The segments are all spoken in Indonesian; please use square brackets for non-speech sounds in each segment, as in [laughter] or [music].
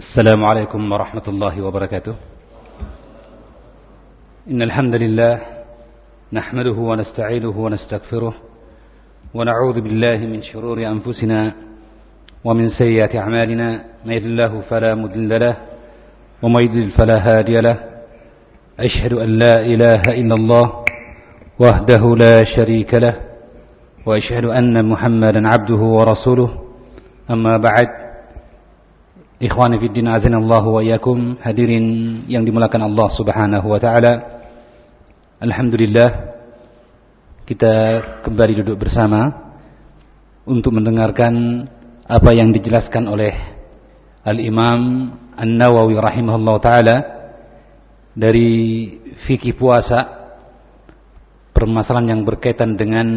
السلام عليكم ورحمة الله وبركاته. إن الحمد لله نحمده ونستعينه ونستغفره ونعوذ بالله من شرور أنفسنا ومن سيئات أعمالنا. من يهد الله فلا مضل له ومن يضلل فلا هادي له. أشهد أن لا إله إلا الله وحده لا شريك له وأشهد أن محمدا عبده ورسوله. أما بعد Ikhwani fiddin azinallahu wa iyakum hadirin yang dimulakan Allah Subhanahu wa taala. Alhamdulillah kita kembali duduk bersama untuk mendengarkan apa yang dijelaskan oleh Al-Imam An-Nawawi rahimahullahu taala dari fikih puasa permasalahan yang berkaitan dengan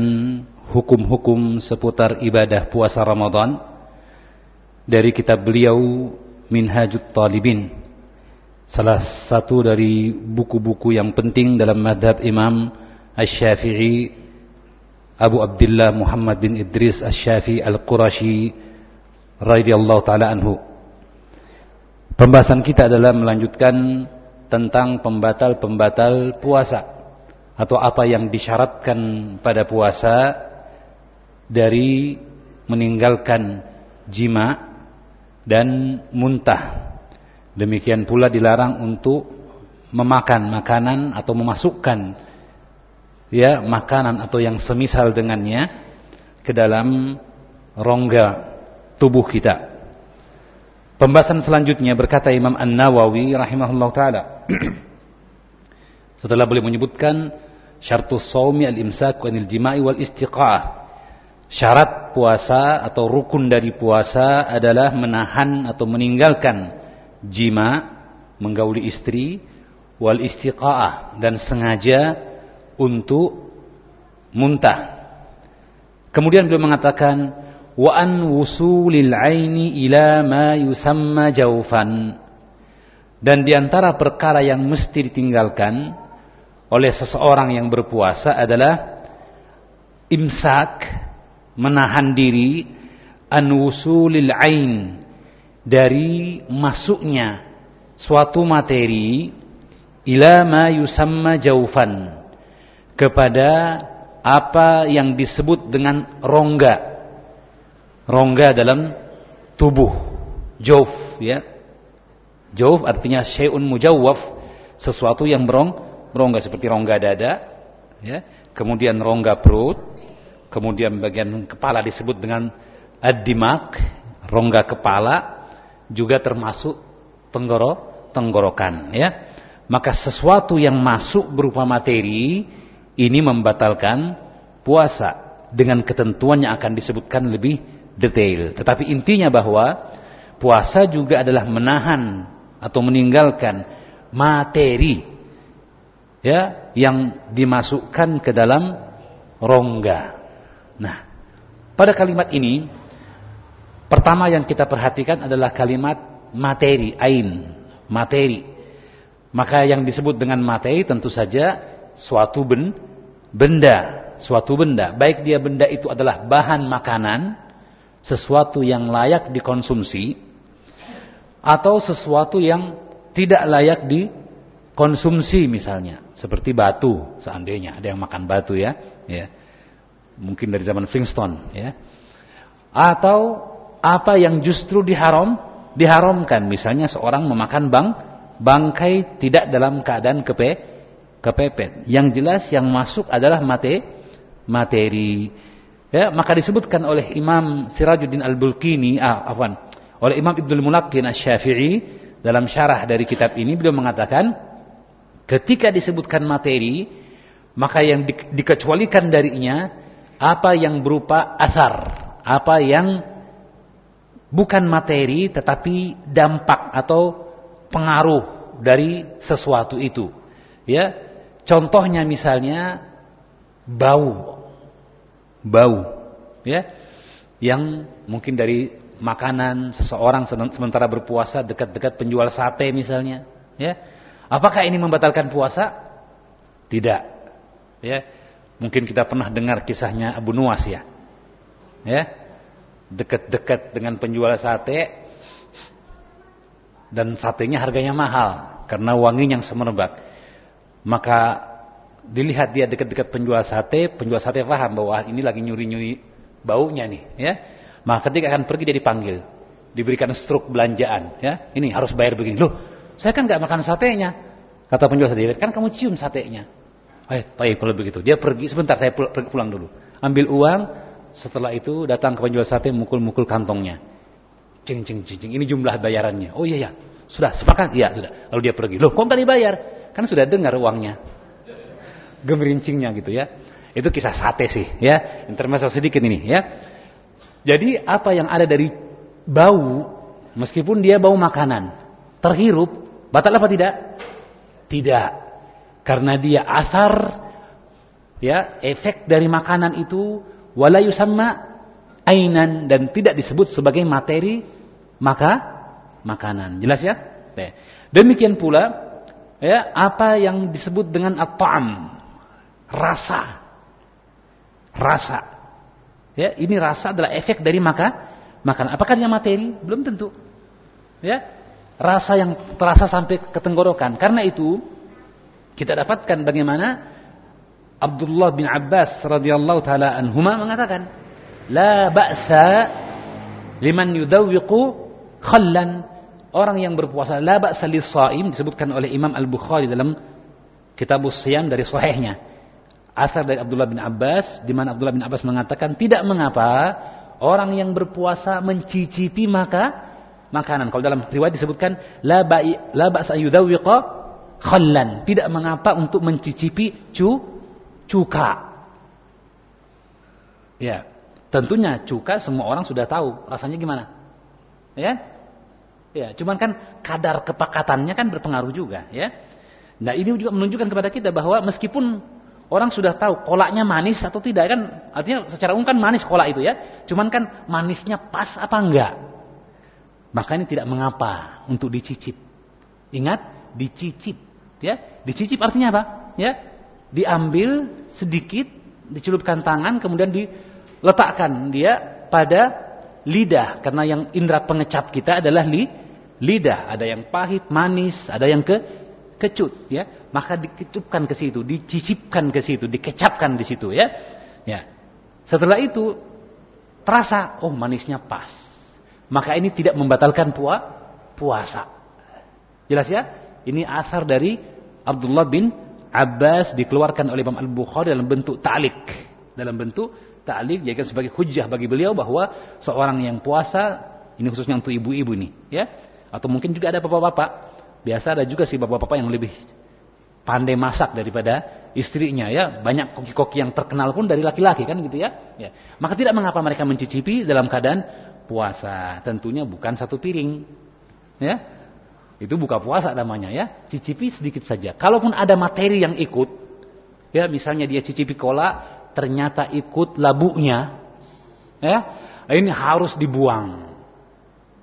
hukum-hukum seputar ibadah puasa Ramadan dari kitab beliau Minhajut Talibin salah satu dari buku-buku yang penting dalam madhab Imam Ash-Syafi'i Abu Abdullah Muhammad bin Idris Ash-Syafi'i Al-Qurashi radhiyallahu taala anhu. Pembahasan kita adalah melanjutkan tentang pembatal-pembatal puasa atau apa yang disyaratkan pada puasa dari meninggalkan jima dan muntah. Demikian pula dilarang untuk memakan makanan atau memasukkan ya makanan atau yang semisal dengannya ke dalam rongga tubuh kita. Pembahasan selanjutnya berkata Imam An-Nawawi rahimahullah taala [clears throat] setelah boleh menyebutkan syartus saumi al-imsak anil jima'i wal istiqa'ah. Syarat puasa atau rukun dari puasa adalah menahan atau meninggalkan jima, menggauli istri, wal istiqa'ah dan sengaja untuk muntah. Kemudian beliau mengatakan wa an wusulil aini ila ma yusamma jaufan dan di antara perkara yang mesti ditinggalkan oleh seseorang yang berpuasa adalah imsak menahan diri an wusulil ain dari masuknya suatu materi ila ma yusamma jaufan kepada apa yang disebut dengan rongga. Rongga dalam tubuh jauf ya. Jauf artinya syai'un mujawwaf sesuatu yang berong berongga seperti rongga dada ya. Kemudian rongga perut kemudian bagian kepala disebut dengan ad-dimak rongga kepala juga termasuk tenggoro tenggorokan ya maka sesuatu yang masuk berupa materi ini membatalkan puasa dengan ketentuan yang akan disebutkan lebih detail. Tetapi intinya bahwa puasa juga adalah menahan atau meninggalkan materi ya yang dimasukkan ke dalam rongga. Nah, pada kalimat ini pertama yang kita perhatikan adalah kalimat materi, ain, materi. Maka yang disebut dengan materi tentu saja suatu benda, suatu benda. Baik dia benda itu adalah bahan makanan sesuatu yang layak dikonsumsi atau sesuatu yang tidak layak dikonsumsi misalnya seperti batu seandainya ada yang makan batu ya ya mungkin dari zaman Flintstone ya. Atau apa yang justru diharam diharamkan? Misalnya seorang memakan bang bangkai tidak dalam keadaan kepe kepepet. Yang jelas yang masuk adalah mate materi. Ya, maka disebutkan oleh Imam Sirajuddin Al-Bulkini, ah, afwan, oleh Imam Ibnul Mulaqin Asy-Syafi'i dalam syarah dari kitab ini beliau mengatakan ketika disebutkan materi maka yang di, dikecualikan darinya apa yang berupa asar, apa yang bukan materi tetapi dampak atau pengaruh dari sesuatu itu. Ya, contohnya misalnya bau. Bau ya yang mungkin dari makanan seseorang sementara berpuasa dekat-dekat penjual sate misalnya ya. Apakah ini membatalkan puasa? Tidak ya mungkin kita pernah dengar kisahnya Abu Nuwas ya ya dekat-dekat dengan penjual sate dan satenya harganya mahal karena wanginya yang semerbak. Maka dilihat dia dekat-dekat penjual sate, penjual sate paham bahwa ini lagi nyuri-nyuri baunya nih, ya. Maka ketika akan pergi dia dipanggil, diberikan struk belanjaan, ya. Ini harus bayar begini. Loh, saya kan nggak makan satenya. Kata penjual sate, kan kamu cium satenya. Eh, baik kalau begitu. Dia pergi sebentar, saya pulang dulu. Ambil uang, setelah itu datang ke penjual sate mukul-mukul kantongnya. Cing, cing, cing, cing. Ini jumlah bayarannya. Oh iya, ya. Sudah, sepakat? Iya, sudah. Lalu dia pergi. Loh, kok nggak dibayar? Kan sudah dengar uangnya. Gemerincingnya gitu ya. Itu kisah sate sih, ya. Intermezzo sedikit ini, ya. Jadi apa yang ada dari bau, meskipun dia bau makanan, terhirup, batal apa tidak? Tidak. Karena dia asar, ya, efek dari makanan itu, wala yusamma ainan dan tidak disebut sebagai materi maka makanan. Jelas ya? Demikian pula ya apa yang disebut dengan at-ta'am, rasa. Rasa. Ya, ini rasa adalah efek dari maka makanan. Apakah dia materi? Belum tentu. Ya. Rasa yang terasa sampai ke tenggorokan. Karena itu kita dapatkan bagaimana Abdullah bin Abbas radhiyallahu taala anhuma mengatakan, "La ba'sa liman yudawwiqu khallan." Orang yang berpuasa la ba'sa lis-shaim disebutkan oleh Imam Al-Bukhari dalam Kitab Siyam dari sahihnya. Asar dari Abdullah bin Abbas di mana Abdullah bin Abbas mengatakan tidak mengapa orang yang berpuasa mencicipi maka makanan. Kalau dalam riwayat disebutkan la ba'i la ba'sa yudawwiqa khallan. Tidak mengapa untuk mencicipi cu cuka. Ya, tentunya cuka semua orang sudah tahu rasanya gimana. Ya, Ya, cuman kan kadar kepakatannya kan berpengaruh juga, ya. Nah, ini juga menunjukkan kepada kita bahwa meskipun orang sudah tahu kolaknya manis atau tidak kan, artinya secara umum kan manis kolak itu ya. Cuman kan manisnya pas apa enggak? Maka ini tidak mengapa untuk dicicip. Ingat, dicicip, ya. Dicicip artinya apa? Ya. Diambil sedikit, dicelupkan tangan kemudian diletakkan dia pada lidah karena yang indera pengecap kita adalah li, lidah, ada yang pahit, manis, ada yang ke kecut, ya. Maka dikecupkan ke situ, dicicipkan ke situ, dikecapkan di situ, ya. Ya. Setelah itu terasa, oh manisnya pas. Maka ini tidak membatalkan pua, puasa. Jelas ya? Ini asar dari Abdullah bin Abbas dikeluarkan oleh Imam Al-Bukhari dalam bentuk ta'lik. Dalam bentuk ta'lik jadi sebagai hujah bagi beliau bahwa seorang yang puasa ini khususnya untuk ibu-ibu nih, ya atau mungkin juga ada bapak-bapak. Biasa ada juga sih bapak-bapak yang lebih pandai masak daripada istrinya ya. Banyak koki-koki yang terkenal pun dari laki-laki kan gitu ya. ya. Maka tidak mengapa mereka mencicipi dalam keadaan puasa. Tentunya bukan satu piring. Ya. Itu buka puasa namanya ya. Cicipi sedikit saja. Kalaupun ada materi yang ikut, ya misalnya dia cicipi cola, ternyata ikut labunya, ya, ini harus dibuang.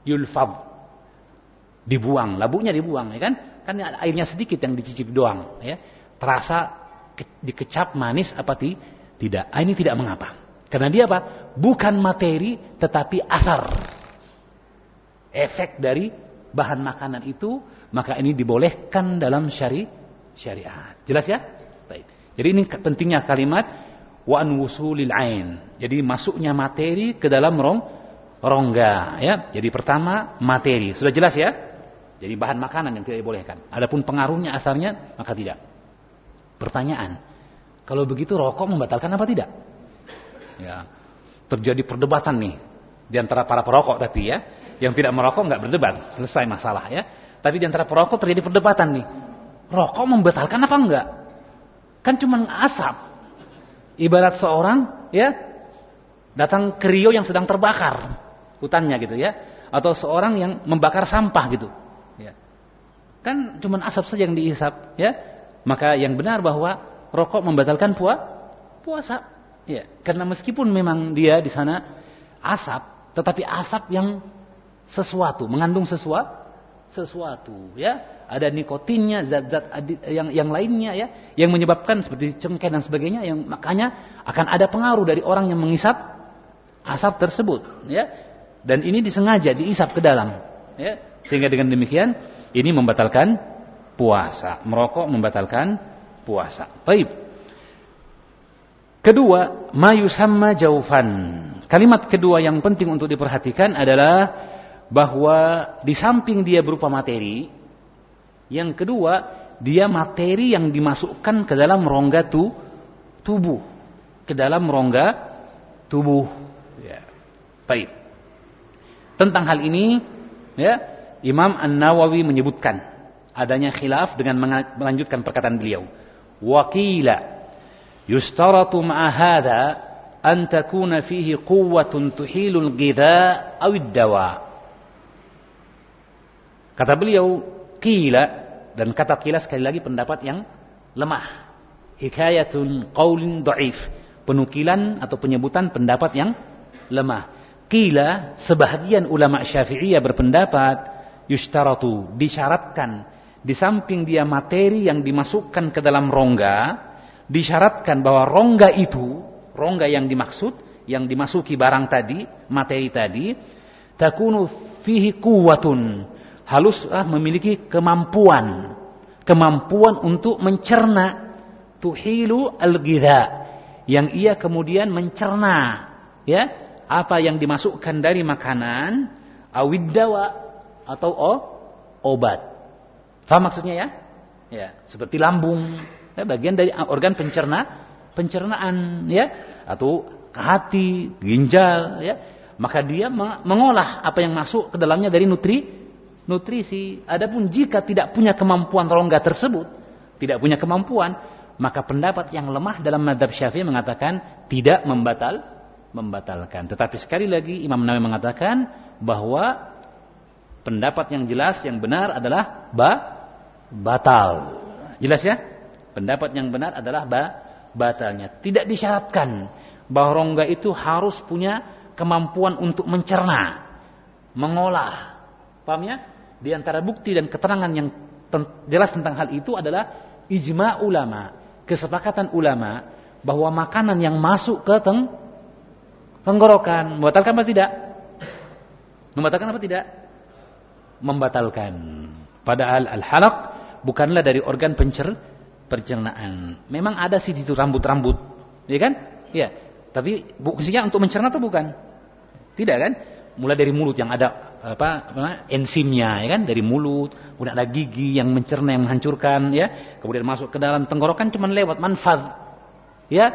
Yulfab dibuang, labunya dibuang, ya kan? Kan airnya sedikit yang dicicip doang, ya. Terasa ke, dikecap manis apa ti? tidak? Ah, ini tidak mengapa. Karena dia apa? Bukan materi tetapi asar. Efek dari bahan makanan itu, maka ini dibolehkan dalam syari syariat. Jelas ya? Baik. Jadi ini pentingnya kalimat wa an ain. Jadi masuknya materi ke dalam rong rongga ya. Jadi pertama materi. Sudah jelas ya? Jadi bahan makanan yang tidak dibolehkan. Adapun pengaruhnya asarnya maka tidak. Pertanyaan, kalau begitu rokok membatalkan apa tidak? Ya, terjadi perdebatan nih di antara para perokok tapi ya, yang tidak merokok nggak berdebat, selesai masalah ya. Tapi di antara perokok terjadi perdebatan nih. Rokok membatalkan apa enggak? Kan cuma asap. Ibarat seorang ya datang ke Rio yang sedang terbakar hutannya gitu ya, atau seorang yang membakar sampah gitu. Kan cuma asap saja yang diisap, ya. Maka yang benar bahwa rokok membatalkan pua, puasa. Ya, karena meskipun memang dia di sana asap, tetapi asap yang sesuatu, mengandung sesuatu, sesuatu, ya. Ada nikotinnya, zat-zat yang yang lainnya ya, yang menyebabkan seperti cengkeh dan sebagainya yang makanya akan ada pengaruh dari orang yang mengisap asap tersebut, ya. Dan ini disengaja diisap ke dalam, ya Sehingga dengan demikian ini membatalkan puasa. Merokok membatalkan puasa. Baik. Kedua, mayusamma jaufan. Kalimat kedua yang penting untuk diperhatikan adalah bahwa di samping dia berupa materi, yang kedua dia materi yang dimasukkan ke dalam rongga tu, tubuh, ke dalam rongga tubuh. Ya. Baik. Tentang hal ini, ya, Imam An Nawawi menyebutkan adanya khilaf dengan melanjutkan perkataan beliau. Wakila yustaratu ma'a hadha an takuna fihi quwwatun tuhilul ghidha aw dawa Kata beliau, kila dan kata kila sekali lagi pendapat yang lemah. Hikayatun qaulin dhaif. Penukilan atau penyebutan pendapat yang lemah. Kila sebahagian ulama Syafi'iyah berpendapat yustaratu disyaratkan di samping dia materi yang dimasukkan ke dalam rongga disyaratkan bahwa rongga itu rongga yang dimaksud yang dimasuki barang tadi materi tadi takunu fihi kuwatun haruslah memiliki kemampuan. Kemampuan untuk mencerna. Tuhilu al-ghidha yang ia kemudian mencerna. Ya apa yang dimasukkan dari makanan? Awiddawa atau oh, obat. Faham maksudnya ya? Ya, seperti lambung, ya, bagian dari organ pencerna, pencernaan ya. Atau hati, ginjal ya. Maka dia mengolah apa yang masuk ke dalamnya dari nutri nutrisi. Adapun jika tidak punya kemampuan rongga tersebut, tidak punya kemampuan, maka pendapat yang lemah dalam madhab syafi'i mengatakan tidak membatal, membatalkan. Tetapi sekali lagi Imam Nawawi mengatakan bahwa pendapat yang jelas, yang benar adalah ba, batal. Jelas ya? Pendapat yang benar adalah ba, batalnya. Tidak disyaratkan bahwa rongga itu harus punya kemampuan untuk mencerna, mengolah. Paham ya? Di antara bukti dan keterangan yang jelas tentang hal itu adalah ijma ulama, kesepakatan ulama bahwa makanan yang masuk ke teng tenggorokan membatalkan apa tidak? Membatalkan apa tidak? Membatalkan. Padahal al-halaq bukanlah dari organ pencer pencernaan. Memang ada sih itu rambut-rambut, ya kan? Ya. Tapi fungsinya untuk mencerna atau bukan? Tidak kan? Mulai dari mulut yang ada apa, apa enzimnya ya kan dari mulut, kemudian ada gigi yang mencerna yang menghancurkan ya, kemudian masuk ke dalam tenggorokan cuma lewat manfaat ya,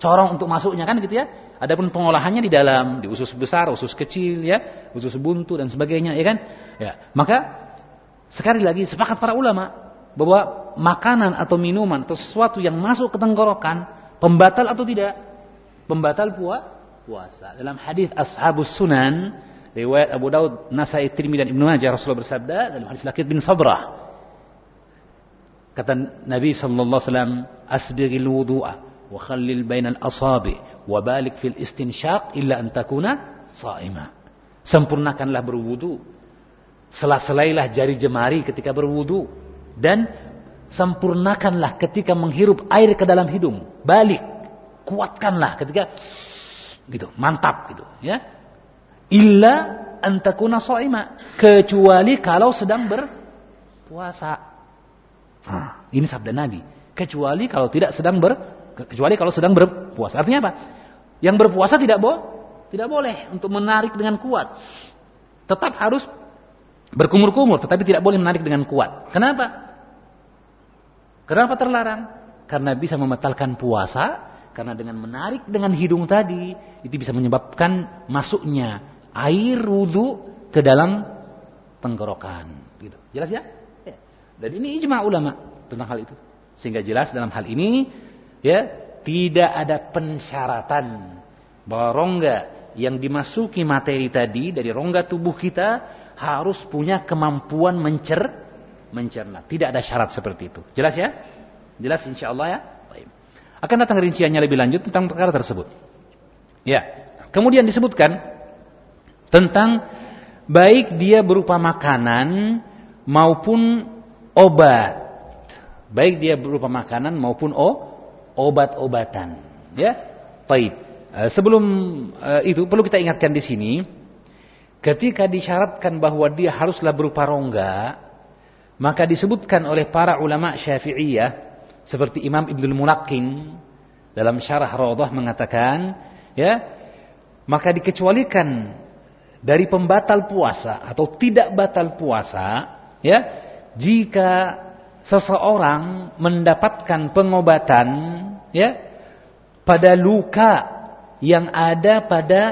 corong untuk masuknya kan gitu ya. Adapun pengolahannya di dalam, di usus besar, usus kecil ya, usus buntu dan sebagainya ya kan. Ya, maka sekali lagi sepakat para ulama bahwa makanan atau minuman atau sesuatu yang masuk ke tenggorokan pembatal atau tidak? Pembatal puasa. Dalam hadis Ashabus Sunan riwayat Abu Daud, Nasai, Tirmidzi dan Ibnu Majah Rasulullah bersabda dalam hadis Lakit bin Sabrah. Kata Nabi sallallahu alaihi wasallam asbighil wudu'a wa khallil bainal asabi wa balik fil istinsyaq illa an takuna sha'ima sempurnakanlah berwudu. Sela-selailah jari jemari ketika berwudu. Dan sempurnakanlah ketika menghirup air ke dalam hidung. Balik kuatkanlah ketika gitu mantap gitu ya illa antakuna so'ima kecuali kalau sedang berpuasa. Nah, ini sabda Nabi. Kecuali kalau tidak sedang ber kecuali kalau sedang berpuasa. Artinya apa? Yang berpuasa tidak bo tidak boleh untuk menarik dengan kuat. Tetap harus berkumur-kumur, tetapi tidak boleh menarik dengan kuat. Kenapa? Kenapa terlarang? Karena bisa membatalkan puasa, karena dengan menarik dengan hidung tadi itu bisa menyebabkan masuknya air wudhu ke dalam tenggorokan. Gitu. Jelas ya? ya? Dan ini ijma ulama tentang hal itu. Sehingga jelas dalam hal ini ya tidak ada pensyaratan bahwa rongga yang dimasuki materi tadi dari rongga tubuh kita harus punya kemampuan mencer mencerna. Tidak ada syarat seperti itu. Jelas ya? Jelas insya Allah ya? Akan datang rinciannya lebih lanjut tentang perkara tersebut. Ya. Kemudian disebutkan tentang baik dia berupa makanan maupun obat. Baik dia berupa makanan maupun oh, obat-obatan. Ya, baik. Eh, sebelum uh, itu perlu kita ingatkan di sini, ketika disyaratkan bahwa dia haruslah berupa rongga, maka disebutkan oleh para ulama Syafi'iyah seperti Imam Ibnu Mulakin dalam syarah Raudhah mengatakan, ya, maka dikecualikan dari pembatal puasa atau tidak batal puasa, ya, jika seseorang mendapatkan pengobatan, ya, pada luka yang ada pada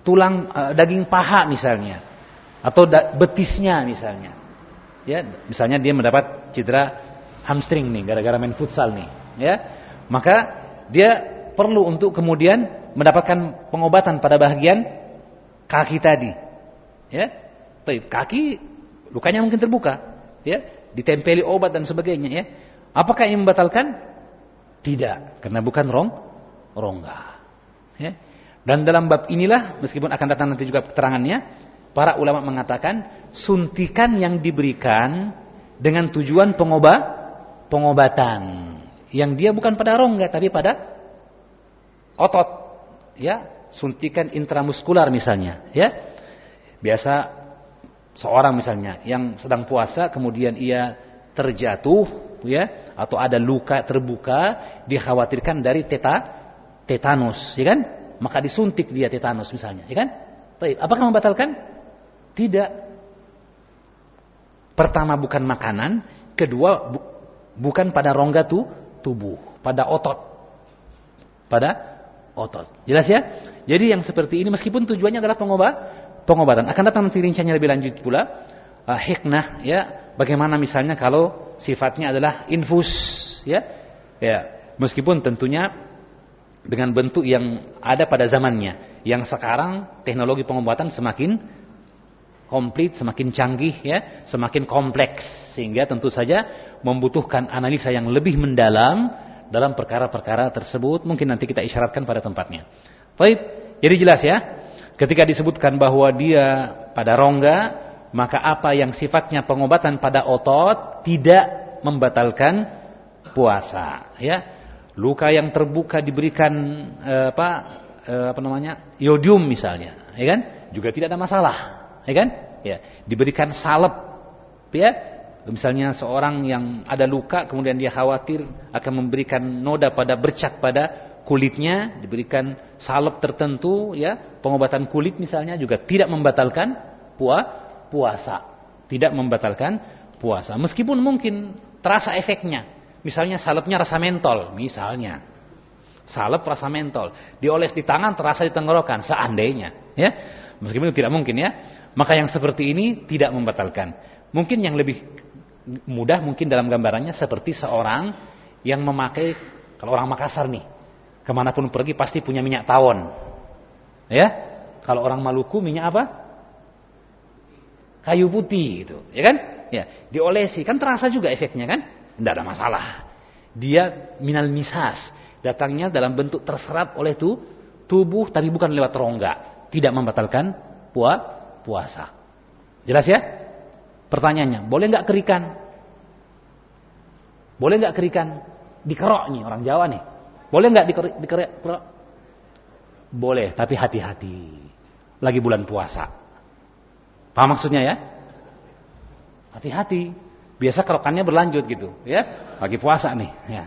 tulang uh, daging paha misalnya atau betisnya misalnya. Ya, misalnya dia mendapat cedera hamstring nih gara-gara main futsal nih, ya. Maka dia perlu untuk kemudian mendapatkan pengobatan pada bagian kaki tadi. Ya. Kaki lukanya mungkin terbuka, ya, ditempeli obat dan sebagainya ya. Apakah ini membatalkan? Tidak, karena bukan rong rongga. Ya. Dan dalam bab inilah meskipun akan datang nanti juga keterangannya, para ulama mengatakan suntikan yang diberikan dengan tujuan pengobat pengobatan yang dia bukan pada rongga tapi pada otot ya suntikan intramuskular misalnya ya. Biasa seorang misalnya yang sedang puasa kemudian ia terjatuh ya atau ada luka terbuka dikhawatirkan dari teta tetanus ya kan? Maka disuntik dia tetanus misalnya ya kan? Baik, apakah membatalkan? Tidak. Pertama bukan makanan kedua bu, bukan pada rongga tu, tubuh pada otot. Pada otot. Jelas ya? Jadi yang seperti ini meskipun tujuannya adalah pengobat, pengobatan. Akan datang nanti rinciannya lebih lanjut pula. Uh, hikmah ya, bagaimana misalnya kalau sifatnya adalah infus ya. Ya, meskipun tentunya dengan bentuk yang ada pada zamannya. Yang sekarang teknologi pengobatan semakin komplit, semakin canggih ya, semakin kompleks sehingga tentu saja membutuhkan analisa yang lebih mendalam dalam perkara-perkara tersebut mungkin nanti kita isyaratkan pada tempatnya. Baik, jadi jelas ya. Ketika disebutkan bahwa dia pada rongga, maka apa yang sifatnya pengobatan pada otot tidak membatalkan puasa, ya. Luka yang terbuka diberikan eh, apa eh, apa namanya? iodium misalnya, ya kan? Juga tidak ada masalah, ya kan? Ya, diberikan salep ya Misalnya seorang yang ada luka kemudian dia khawatir akan memberikan noda pada bercak pada kulitnya, diberikan salep tertentu ya, pengobatan kulit misalnya juga tidak membatalkan puasa. Tidak membatalkan puasa. Meskipun mungkin terasa efeknya. Misalnya salepnya rasa mentol, misalnya. Salep rasa mentol, dioles di tangan terasa di tenggorokan seandainya, ya. Meskipun itu tidak mungkin ya. Maka yang seperti ini tidak membatalkan. Mungkin yang lebih mudah mungkin dalam gambarannya seperti seorang yang memakai kalau orang Makassar nih ke mana pun pergi pasti punya minyak tawon. Ya? Kalau orang Maluku minyak apa? Kayu putih itu ya kan? Ya diolesi kan terasa juga efeknya kan? Tidak ada masalah. Dia minal misas. Datangnya dalam bentuk terserap oleh tu, tubuh tapi bukan lewat rongga. Tidak membatalkan puasa. Jelas ya Pertanyaannya, boleh nggak kerikan? Boleh nggak kerikan? Dikerok nih orang Jawa nih. Boleh nggak dikerok? Boleh, tapi hati-hati. Lagi bulan puasa. Paham maksudnya ya? Hati-hati. Biasa kerokannya berlanjut gitu, ya. Lagi puasa nih, ya.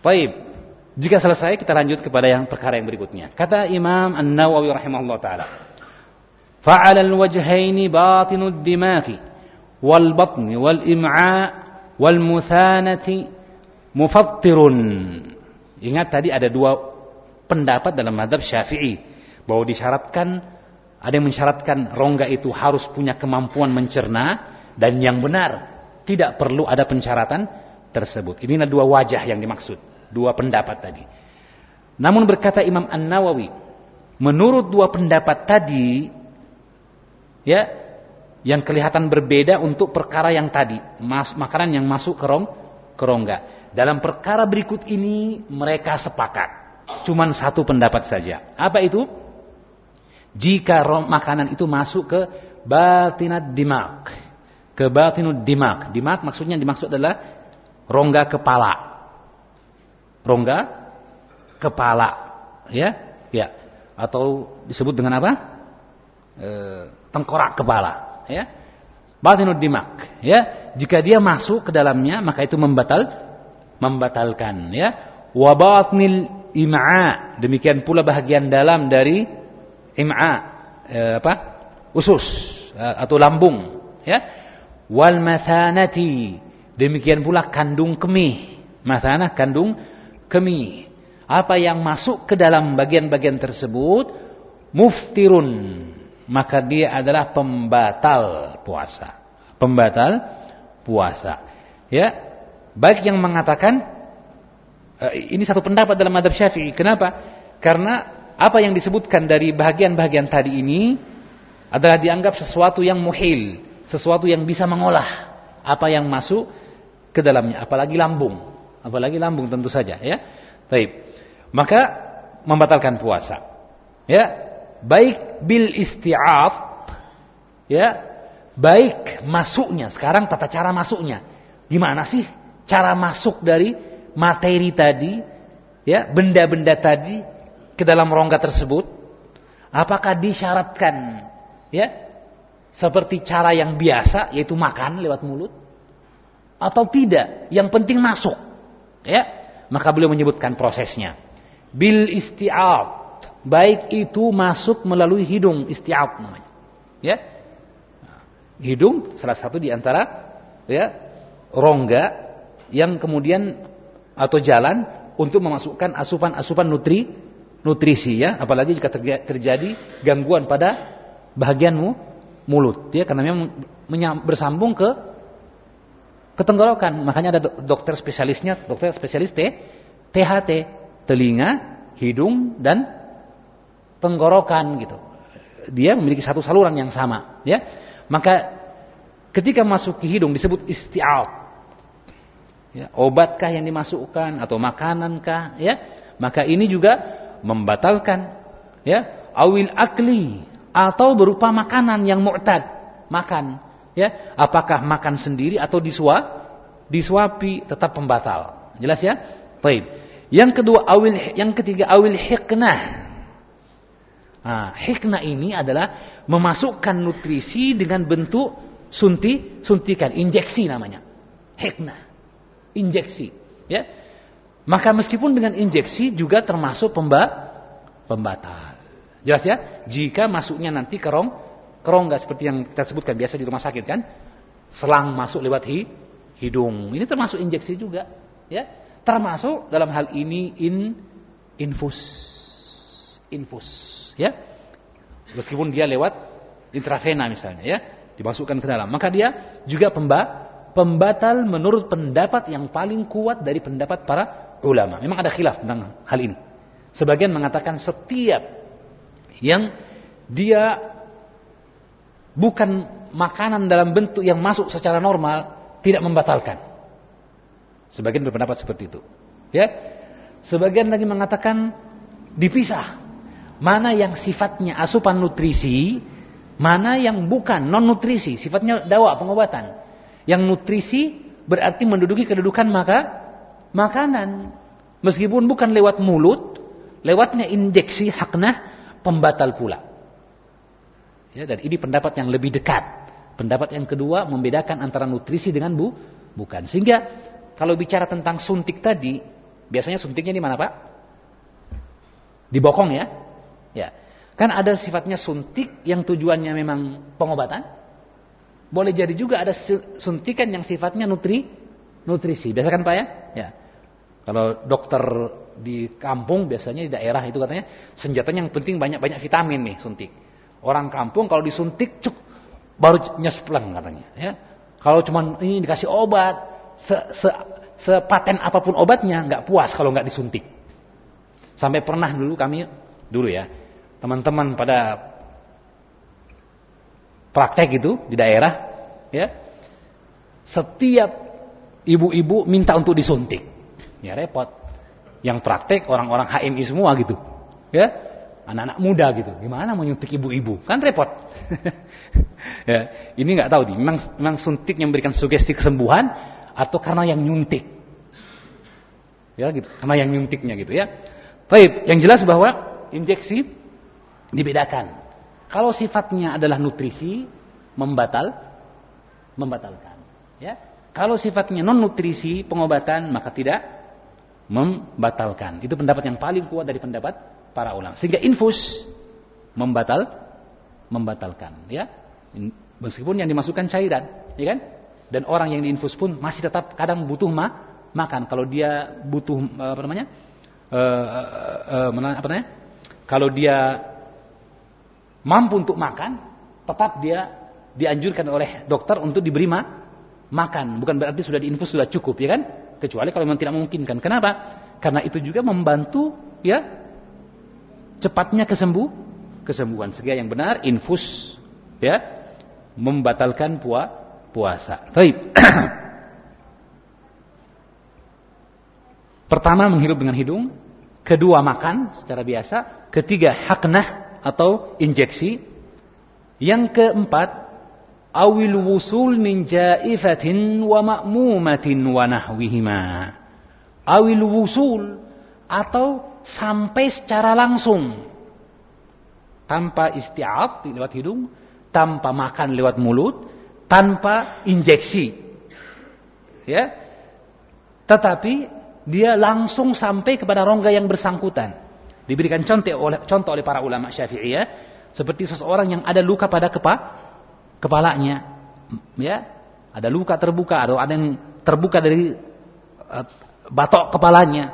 Baik. Jika selesai kita lanjut kepada yang perkara yang berikutnya. Kata Imam An-Nawawi rahimahullah taala. فعلى الوجهين باطن الدماغ والبطن والإمعاء والمثانة مفطر Ingat tadi ada dua pendapat dalam madhab syafi'i. Bahwa disyaratkan, ada yang mensyaratkan rongga itu harus punya kemampuan mencerna. Dan yang benar, tidak perlu ada pensyaratan tersebut. Ini adalah dua wajah yang dimaksud. Dua pendapat tadi. Namun berkata Imam An-Nawawi, menurut dua pendapat tadi, ya. Yang kelihatan berbeda untuk perkara yang tadi. Mas, makanan yang masuk ke rong rongga. Dalam perkara berikut ini mereka sepakat. Cuman satu pendapat saja. Apa itu? Jika rong, makanan itu masuk ke batinat dimak. Ke batinud dimak. Dimak maksudnya dimaksud adalah rongga kepala. Rongga kepala. Ya. Ya. Atau disebut dengan apa? E, tengkorak kepala, ya. Batinud dimak, ya. Jika dia masuk ke dalamnya, maka itu membatal membatalkan, ya. Wa batnil im'a, demikian pula bagian dalam dari im'a, e, apa? Usus e, atau lambung, ya. Wal mathanati, demikian pula kandung kemih. Mathanah kandung kemih apa yang masuk ke dalam bagian-bagian tersebut muftirun maka dia adalah pembatal puasa. Pembatal puasa. Ya. Baik yang mengatakan eh, ini satu pendapat dalam madhab syafi'i. Kenapa? Karena apa yang disebutkan dari bagian-bagian tadi ini adalah dianggap sesuatu yang muhil sesuatu yang bisa mengolah apa yang masuk ke dalamnya apalagi lambung. Apalagi lambung tentu saja ya. Baik. Maka membatalkan puasa. Ya, baik bil isti'af ya, baik masuknya. Sekarang tata cara masuknya. Gimana sih cara masuk dari materi tadi, ya, benda-benda tadi ke dalam rongga tersebut? Apakah disyaratkan ya seperti cara yang biasa yaitu makan lewat mulut atau tidak? Yang penting masuk. Ya, maka beliau menyebutkan prosesnya bil isti'at baik itu masuk melalui hidung isti'at namanya. Ya. Hidung salah satu di antara ya rongga yang kemudian atau jalan untuk memasukkan asupan-asupan nutri nutrisi ya. Apalagi jika terjadi gangguan pada bagianmu mulut ya. Karena memang bersambung ke ketenggorokan makanya ada dokter spesialisnya dokter spesialis T, THT telinga, hidung dan tenggorokan gitu. Dia memiliki satu saluran yang sama, ya. Maka ketika masuk ke hidung disebut isti'at. Ya, obatkah yang dimasukkan atau makanankah, ya? Maka ini juga membatalkan, ya, awil akli atau berupa makanan yang mu'tad, makan, ya. Apakah makan sendiri atau disuap, disuapi tetap pembatal. Jelas ya? Baik. Yang kedua awil yang ketiga awil hiknah. Nah, hiknah ini adalah memasukkan nutrisi dengan bentuk sunti, suntikan, injeksi namanya. Hiknah. Injeksi, ya. Maka meskipun dengan injeksi juga termasuk pemba, pembatal. Jelas ya? Jika masuknya nanti ke rong, ke rongga seperti yang kita sebutkan biasa di rumah sakit kan, selang masuk lewat hi, hidung. Ini termasuk injeksi juga, ya. Termasuk dalam hal ini in infus. Infus, ya. Meskipun dia lewat intravena misalnya ya, dimasukkan ke dalam, maka dia juga pemba pembatal menurut pendapat yang paling kuat dari pendapat para ulama. Memang ada khilaf tentang hal ini. Sebagian mengatakan setiap yang dia bukan makanan dalam bentuk yang masuk secara normal tidak membatalkan. Sebagian berpendapat seperti itu. Ya. Sebagian lagi mengatakan dipisah. Mana yang sifatnya asupan nutrisi, mana yang bukan non nutrisi, sifatnya dawa pengobatan. Yang nutrisi berarti menduduki kedudukan maka makanan. Meskipun bukan lewat mulut, lewatnya injeksi haknah pembatal pula. Ya, dan ini pendapat yang lebih dekat. Pendapat yang kedua membedakan antara nutrisi dengan bu bukan. Sehingga kalau bicara tentang suntik tadi, biasanya suntiknya di mana Pak? Di bokong ya? Ya. Kan ada sifatnya suntik yang tujuannya memang pengobatan. Boleh jadi juga ada suntikan yang sifatnya nutri, nutrisi. Biasa kan Pak ya? Ya. Kalau dokter di kampung biasanya di daerah itu katanya senjatanya yang penting banyak-banyak vitamin nih suntik. Orang kampung kalau disuntik cuk baru nyespleng katanya ya. Kalau cuma ini dikasih obat se, se, sepaten apa pun obatnya nggak puas kalau nggak disuntik. Sampai pernah dulu kami dulu ya. Teman-teman pada praktek itu di daerah ya. Setiap ibu-ibu minta untuk disuntik. Ya repot. Yang praktek orang-orang HMI semua gitu ya. Anak-anak muda gitu. Gimana mau nyuntik ibu-ibu? Kan repot. [laughs] Ya ini nggak tahu nih. Memang memang suntik yang memberikan sugesti kesembuhan atau karena yang nyuntik. Ya gitu, karena yang nyuntiknya gitu ya. Baik, yang jelas bahwa injeksi Dibedakan. Kalau sifatnya adalah nutrisi, membatal, membatalkan. Ya. Kalau sifatnya non nutrisi, pengobatan, maka tidak membatalkan. Itu pendapat yang paling kuat dari pendapat para ulama. Sehingga infus membatal, membatalkan. Ya. Meskipun yang dimasukkan cairan, ya kan? Dan orang yang diinfus pun masih tetap kadang butuh ma makan. Kalau dia butuh apa namanya? Uh, uh, uh, apa namanya? Kalau dia mampu untuk makan, tetap dia dianjurkan oleh dokter untuk diberi ma makan. Bukan berarti sudah diinfus sudah cukup, ya kan? Kecuali kalau memang tidak memungkinkan. Kenapa? Karena itu juga membantu ya cepatnya kesembuh kesembuhan. Sehingga yang benar infus ya membatalkan puasa puasa. Baik. [clears throat] Pertama menghirup dengan hidung, kedua makan secara biasa, ketiga haknah atau injeksi, yang keempat awil wusul min jaifatin wa ma'mumatin wa nahwihima. Awil wusul atau sampai secara langsung tanpa isti'ab lewat hidung, tanpa makan lewat mulut, tanpa injeksi. Ya. Tetapi dia langsung sampai kepada rongga yang bersangkutan. Diberikan contoh oleh contoh oleh para ulama Syafi'iyah seperti seseorang yang ada luka pada kepa, kepalanya. Ya, ada luka terbuka atau ada yang terbuka dari uh, batok kepalanya.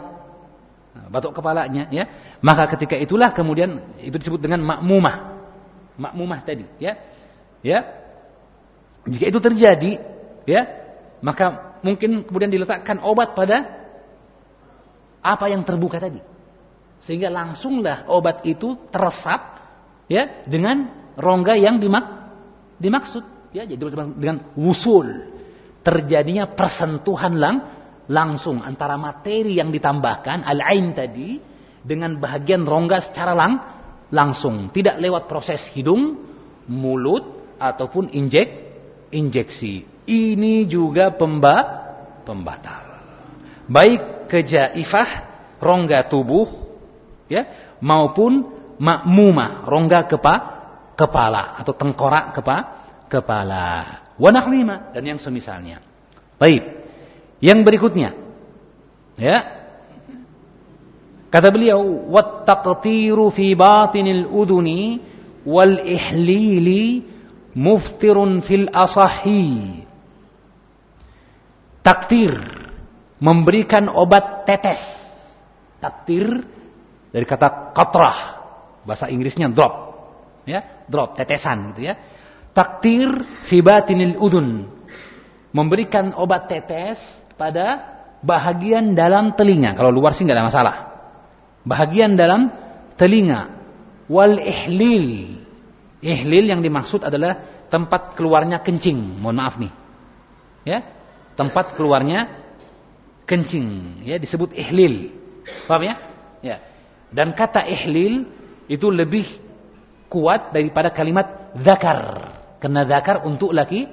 Nah, batok kepalanya ya. Maka ketika itulah kemudian itu disebut dengan makmumah. Makmumah tadi ya. Ya, jika itu terjadi, ya, maka mungkin kemudian diletakkan obat pada apa yang terbuka tadi. Sehingga langsunglah obat itu teresap ya dengan rongga yang dimak dimaksud ya jadi dengan wusul terjadinya persentuhan lang langsung antara materi yang ditambahkan al-ain tadi dengan bagian rongga secara lang langsung tidak lewat proses hidung, mulut ataupun injek injeksi. Ini juga pemba pembatal. Baik kejaifah rongga tubuh ya maupun makmumah rongga kepa kepala atau tengkorak kepa kepala. Wanahwima dan yang semisalnya. Baik. Yang berikutnya ya Kata beliau, "Wattaqtiru fi batinil udhuni wal ihlili muftirun fil asahi taktir memberikan obat tetes. Taktir dari kata katrah. Bahasa Inggrisnya drop. Ya drop tetesan gitu ya. Taktir fi batinil udun memberikan obat tetes pada bahagian dalam telinga. Kalau luar sih nggak ada masalah. Bahagian dalam telinga. Wal ihlil. Ihlil yang dimaksud adalah tempat keluarnya kencing. Mohon maaf nih. Ya, tempat keluarnya kencing, ya disebut ihlil. Paham ya? Ya. Dan kata ihlil itu lebih kuat daripada kalimat zakar. Karena zakar untuk laki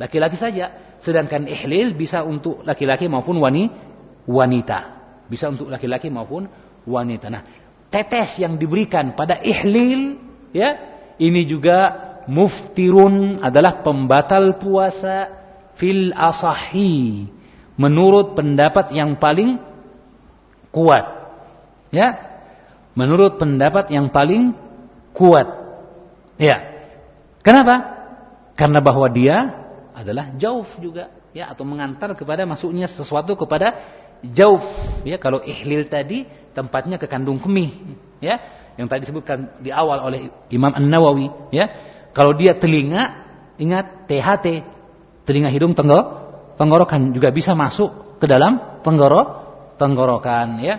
laki-laki saja, sedangkan ihlil bisa untuk laki-laki maupun wanita. Bisa untuk laki-laki maupun wanita. Nah, tetes yang diberikan pada ihlil ya ini juga muftirun adalah pembatal puasa fil asahi menurut pendapat yang paling kuat. Ya. Menurut pendapat yang paling kuat. Ya. Kenapa? Karena bahwa dia adalah jauf juga. Ya atau mengantar kepada masuknya sesuatu kepada jauf ya kalau ihlil tadi tempatnya ke kandung kemih. Ya yang tadi disebutkan di awal oleh Imam An-Nawawi. Ya kalau dia telinga ingat THT telinga hidung tenggor tenggorokan juga bisa masuk ke dalam tenggorok tenggorokan ya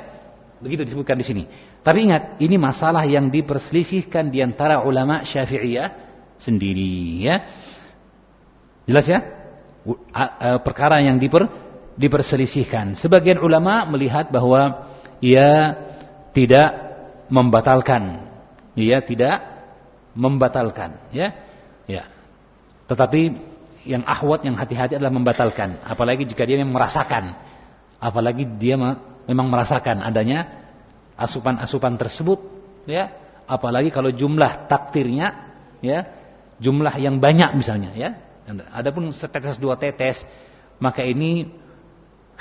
begitu disebutkan di sini tapi ingat ini masalah yang diperselisihkan di antara ulama Syafi'iyah sendiri ya jelas ya perkara yang diper diperselisihkan sebagian ulama melihat bahwa ia tidak membatalkan. Ia tidak membatalkan, ya. Ya. Tetapi yang ahwat yang hati-hati adalah membatalkan, apalagi jika dia merasakan. Apalagi dia memang merasakan adanya asupan-asupan tersebut, ya, apalagi kalau jumlah takdirnya ya, jumlah yang banyak misalnya ya. Adapun setetes dua tetes, maka ini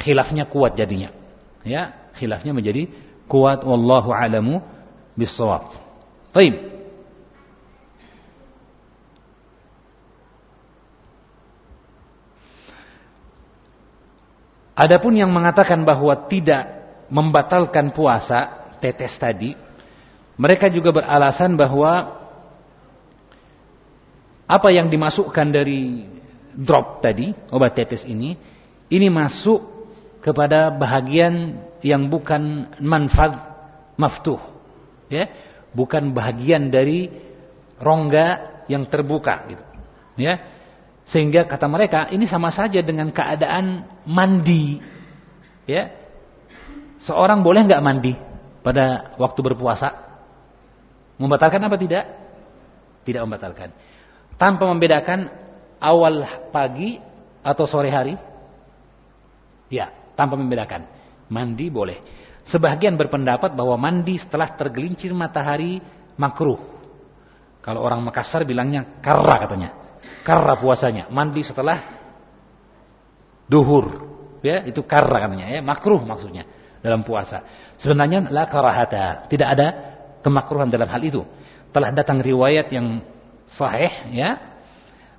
khilafnya kuat jadinya. Ya, khilafnya menjadi kuat wallahu alamu bisawab. Baik. Adapun yang mengatakan bahwa tidak membatalkan puasa tetes tadi, mereka juga beralasan bahwa apa yang dimasukkan dari drop tadi, obat tetes ini, ini masuk kepada bahagian yang bukan manfaat maftuh. Ya, bukan bahagian dari rongga yang terbuka gitu. Ya. Sehingga kata mereka ini sama saja dengan keadaan mandi. Ya. Seorang boleh nggak mandi pada waktu berpuasa? Membatalkan apa tidak? Tidak membatalkan. Tanpa membedakan awal pagi atau sore hari? Ya, tanpa membedakan. Mandi boleh. Sebagian berpendapat bahwa mandi setelah tergelincir matahari makruh. Kalau orang Makassar bilangnya karra katanya karra puasanya, mandi setelah duhur. Ya, itu karra katanya ya, makruh maksudnya dalam puasa. Sebenarnya la karahata, tidak ada kemakruhan dalam hal itu. Telah datang riwayat yang sahih ya,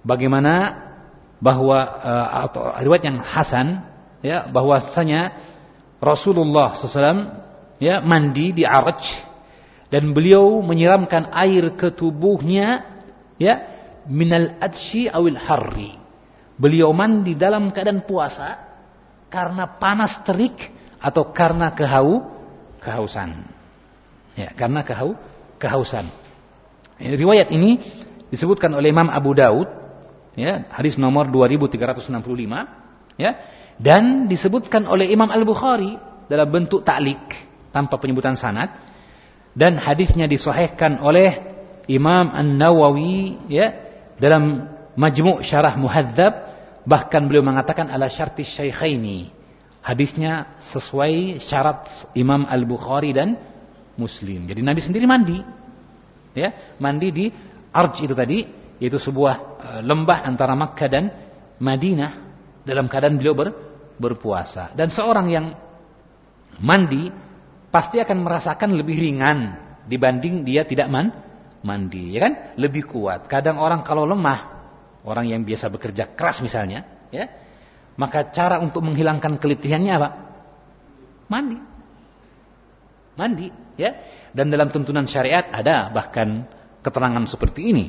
bagaimana bahwa uh, atau riwayat yang hasan ya bahwasanya Rasulullah SAW ya mandi di Araj dan beliau menyiramkan air ke tubuhnya ya minal adshi awil harri. Beliau mandi dalam keadaan puasa karena panas terik atau karena kehau kehausan. Ya, karena kehau kehausan. Riwayat ini disebutkan oleh Imam Abu Daud ya, hadis nomor 2365 ya, dan disebutkan oleh Imam Al-Bukhari dalam bentuk ta'lik tanpa penyebutan sanad dan hadisnya disahihkan oleh Imam An-Nawawi ya dalam Majmu' Syarah Muhadzab bahkan beliau mengatakan ala syartis syaikhaini. Hadisnya sesuai syarat Imam Al-Bukhari dan Muslim. Jadi Nabi sendiri mandi. Ya, mandi di Arj itu tadi, yaitu sebuah eh, lembah antara Makkah dan Madinah dalam keadaan beliau ber, berpuasa. Dan seorang yang mandi pasti akan merasakan lebih ringan dibanding dia tidak man, mandi, ya kan? Lebih kuat. Kadang orang kalau lemah, orang yang biasa bekerja keras misalnya, ya, maka cara untuk menghilangkan keletihannya apa? Mandi. Mandi, ya. Dan dalam tuntunan syariat ada bahkan keterangan seperti ini.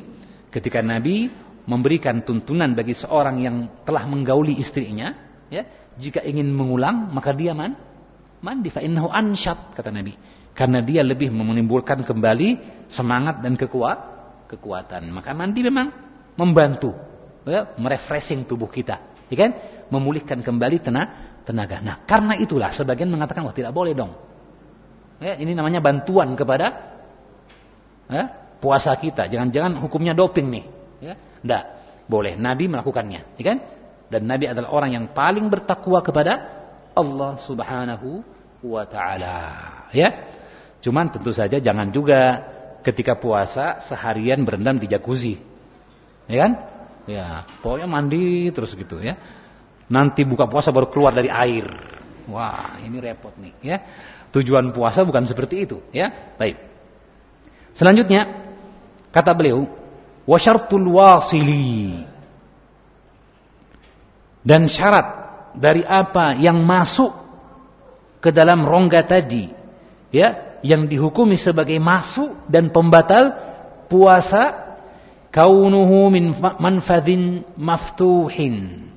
Ketika Nabi memberikan tuntunan bagi seorang yang telah menggauli istrinya, ya, jika ingin mengulang maka dia man, mandi fa innahu ansyat kata Nabi karena dia lebih menimbulkan kembali semangat dan kekuat kekuatan. Maka mandi memang membantu ya, merefreshing tubuh kita, ya kan? Memulihkan kembali tenaga. tenaga. Nah, karena itulah sebagian mengatakan wah tidak boleh dong. Ya, ini namanya bantuan kepada ya, puasa kita. Jangan-jangan hukumnya doping nih, ya. Enggak, boleh Nabi melakukannya, ya kan? Dan Nabi adalah orang yang paling bertakwa kepada Allah Subhanahu wa taala, ya. Cuman tentu saja jangan juga ketika puasa seharian berendam di jacuzzi. Ya kan? Ya, pokoknya mandi terus gitu ya. Nanti buka puasa baru keluar dari air. Wah, ini repot nih ya. Tujuan puasa bukan seperti itu ya. Baik. Selanjutnya kata beliau, wa syartul wasili. Dan syarat dari apa yang masuk ke dalam rongga tadi, ya, yang dihukumi sebagai masuk dan pembatal puasa kaunuhu min manfadin maftuhin.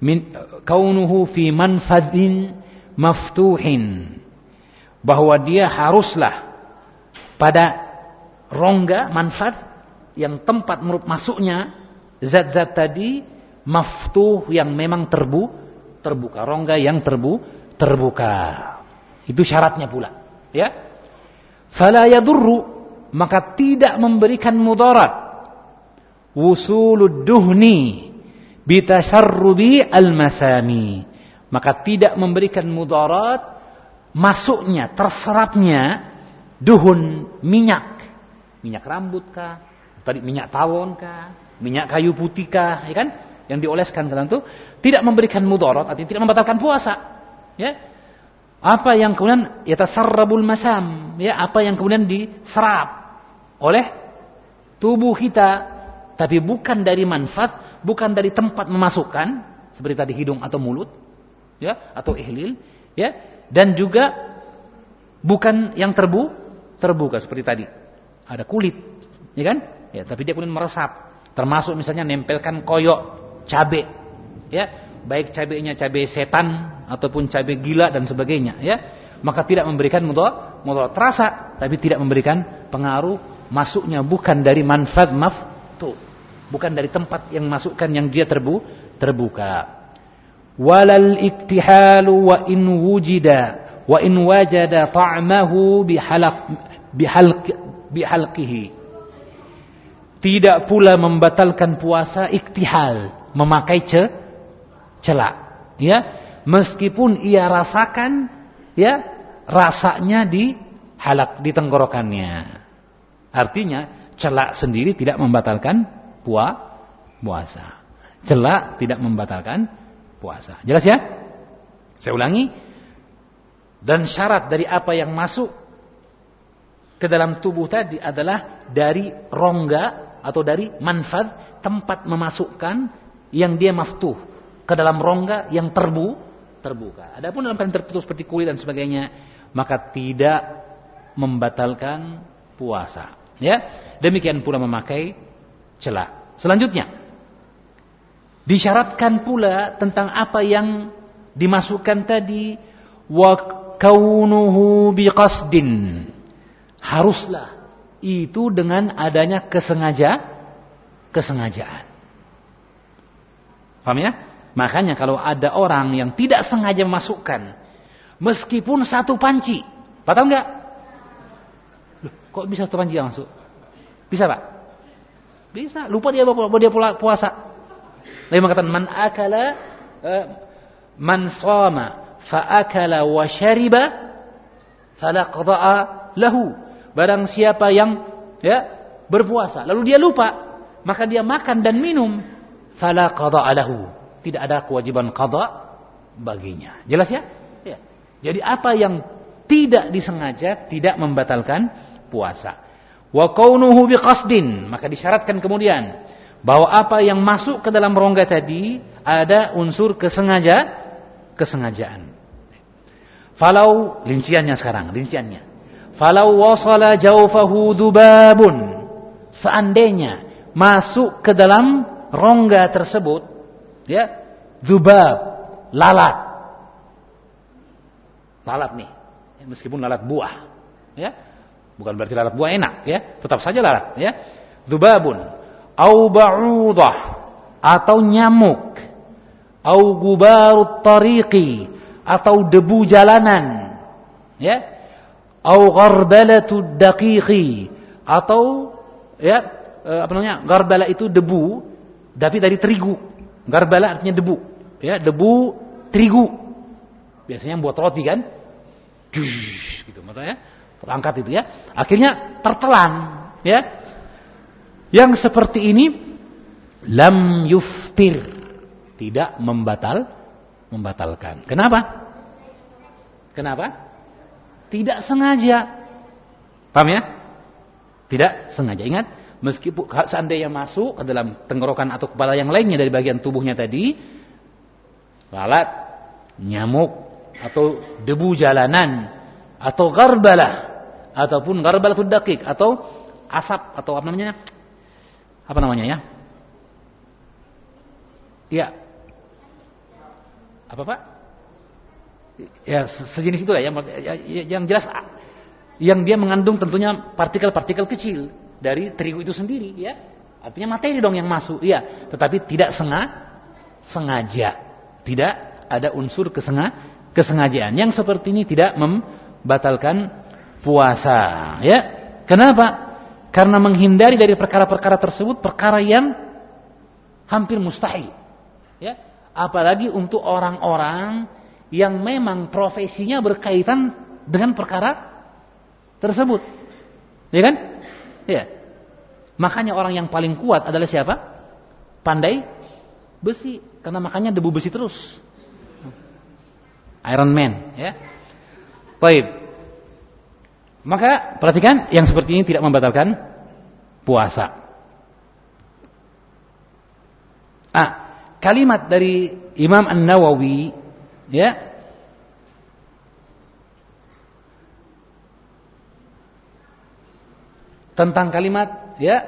Min kaunuhu fi manfadin maftuhin. Bahwa dia haruslah pada rongga manfaat yang tempat menurut masuknya zat-zat tadi maftuh yang memang terbu terbuka rongga yang terbu terbuka. Itu syaratnya pula ya fala yadurru maka tidak memberikan mudarat wusulud duhni bitasarrubi al-masami maka tidak memberikan mudarat masuknya terserapnya duhun minyak Minyak rambut kah? Tadi minyak tawon kah? Minyak kayu putih kah? Ya kan? Yang dioleskan ke itu tidak memberikan mudarat, artinya tidak membatalkan puasa. Ya. Apa yang kemudian yatasarrabul masam, ya, apa yang kemudian diserap oleh tubuh kita tapi bukan dari manfaat, bukan dari tempat memasukkan seperti tadi hidung atau mulut, ya, atau ihlil, ya, dan juga bukan yang terbu terbuka seperti tadi. Ada kulit, ya kan? Ya, tapi dia kemudian meresap. Termasuk misalnya nempelkan koyok cabe, ya, baik cabenya cabe setan ataupun cabe gila dan sebagainya ya. Maka tidak memberikan mudarat mudarat terasa tapi tidak memberikan pengaruh masuknya bukan dari manfaat maftu bukan dari tempat yang masukkan yang dia terbu terbuka. Walal iktihalu wa in wujida wa in wajada ta'mahu bihalaq bihalq bihalqihi tidak pula membatalkan puasa iktihal memakai ce celak ya. Meskipun ia rasakan ya rasanya di halak di tenggorokannya artinya celak sendiri tidak membatalkan puah, puasa. Celak tidak membatalkan puasa. Jelas ya? Saya ulangi. Dan syarat dari apa yang masuk ke dalam tubuh tadi adalah dari rongga atau dari manfaat tempat memasukkan yang dia maftuh ke dalam rongga yang terbu terbuka. Adapun dalam keadaan tertutup seperti kulit dan sebagainya, maka tidak membatalkan puasa. Ya, demikian pula memakai celah. Selanjutnya, disyaratkan pula tentang apa yang dimasukkan tadi wa kaunuhu biqasdin. Haruslah itu dengan adanya kesengaja kesengajaan. Paham ya? Makanya kalau ada orang yang tidak sengaja memasukkan meskipun satu panci, patah enggak? Loh, kok bisa satu panci masuk? Bisa, Pak? Bisa. Lupa dia bahwa dia puasa. Lalu mengatakan man akala uh, man shoma fa akala wa syariba fala qada'a lahu. Barang siapa yang ya berpuasa lalu dia lupa, maka dia makan dan minum fala qada'a lahu tidak ada kewajiban qada baginya. Jelas ya? ya? Jadi apa yang tidak disengaja tidak membatalkan puasa. Wa kaunuhu biqasdin, maka disyaratkan kemudian bahwa apa yang masuk ke dalam rongga tadi ada unsur kesengaja kesengajaan. Falau rinciannya sekarang, rinciannya. Falau wasala jaufahu dubabun. Seandainya masuk ke dalam rongga tersebut ya. Zubab. Lalat. Lalat nih. Ya, meskipun lalat buah. Ya. Bukan berarti lalat buah enak ya. Tetap saja lalat ya. Zubabun. Au ba'udah. Atau nyamuk. Au gubarut tariqi. Atau debu jalanan. Ya. Au gharbalatu daqiqi. Atau ya eh, apa namanya garbala itu debu tapi dari terigu Garbala artinya debu. Ya, debu terigu. Biasanya buat roti kan? Jush, gitu maksudnya. Terangkat itu ya. Akhirnya tertelan, ya. Yang seperti ini lam yuftir. Tidak membatal membatalkan. Kenapa? Kenapa? Tidak sengaja. Paham ya? Tidak sengaja. Ingat, meskipun seandainya masuk ke dalam tenggorokan atau kepala yang lainnya dari bagian tubuhnya tadi, lalat, nyamuk, atau debu jalanan, atau garbala, ataupun garbala dakik, atau asap, atau apa namanya? Apa namanya ya? Ya. Apa Pak? Ya sejenis itu lah ya, yang jelas yang dia mengandung tentunya partikel-partikel kecil dari terigu itu sendiri ya. Artinya materi dong yang masuk, ya. Tetapi tidak sengaja, sengaja. Tidak ada unsur kesenga, kesengajaan. Yang seperti ini tidak membatalkan puasa, ya. Kenapa? Karena menghindari dari perkara-perkara tersebut perkara yang hampir mustahil. Ya. Apalagi untuk orang-orang yang memang profesinya berkaitan dengan perkara tersebut. Ya kan? Ya. Makanya orang yang paling kuat adalah siapa? Pandai besi. Karena makanya debu besi terus. Iron Man. Ya. Baik. Maka perhatikan yang seperti ini tidak membatalkan puasa. Ah, kalimat dari Imam An-Nawawi ya tentang kalimat ya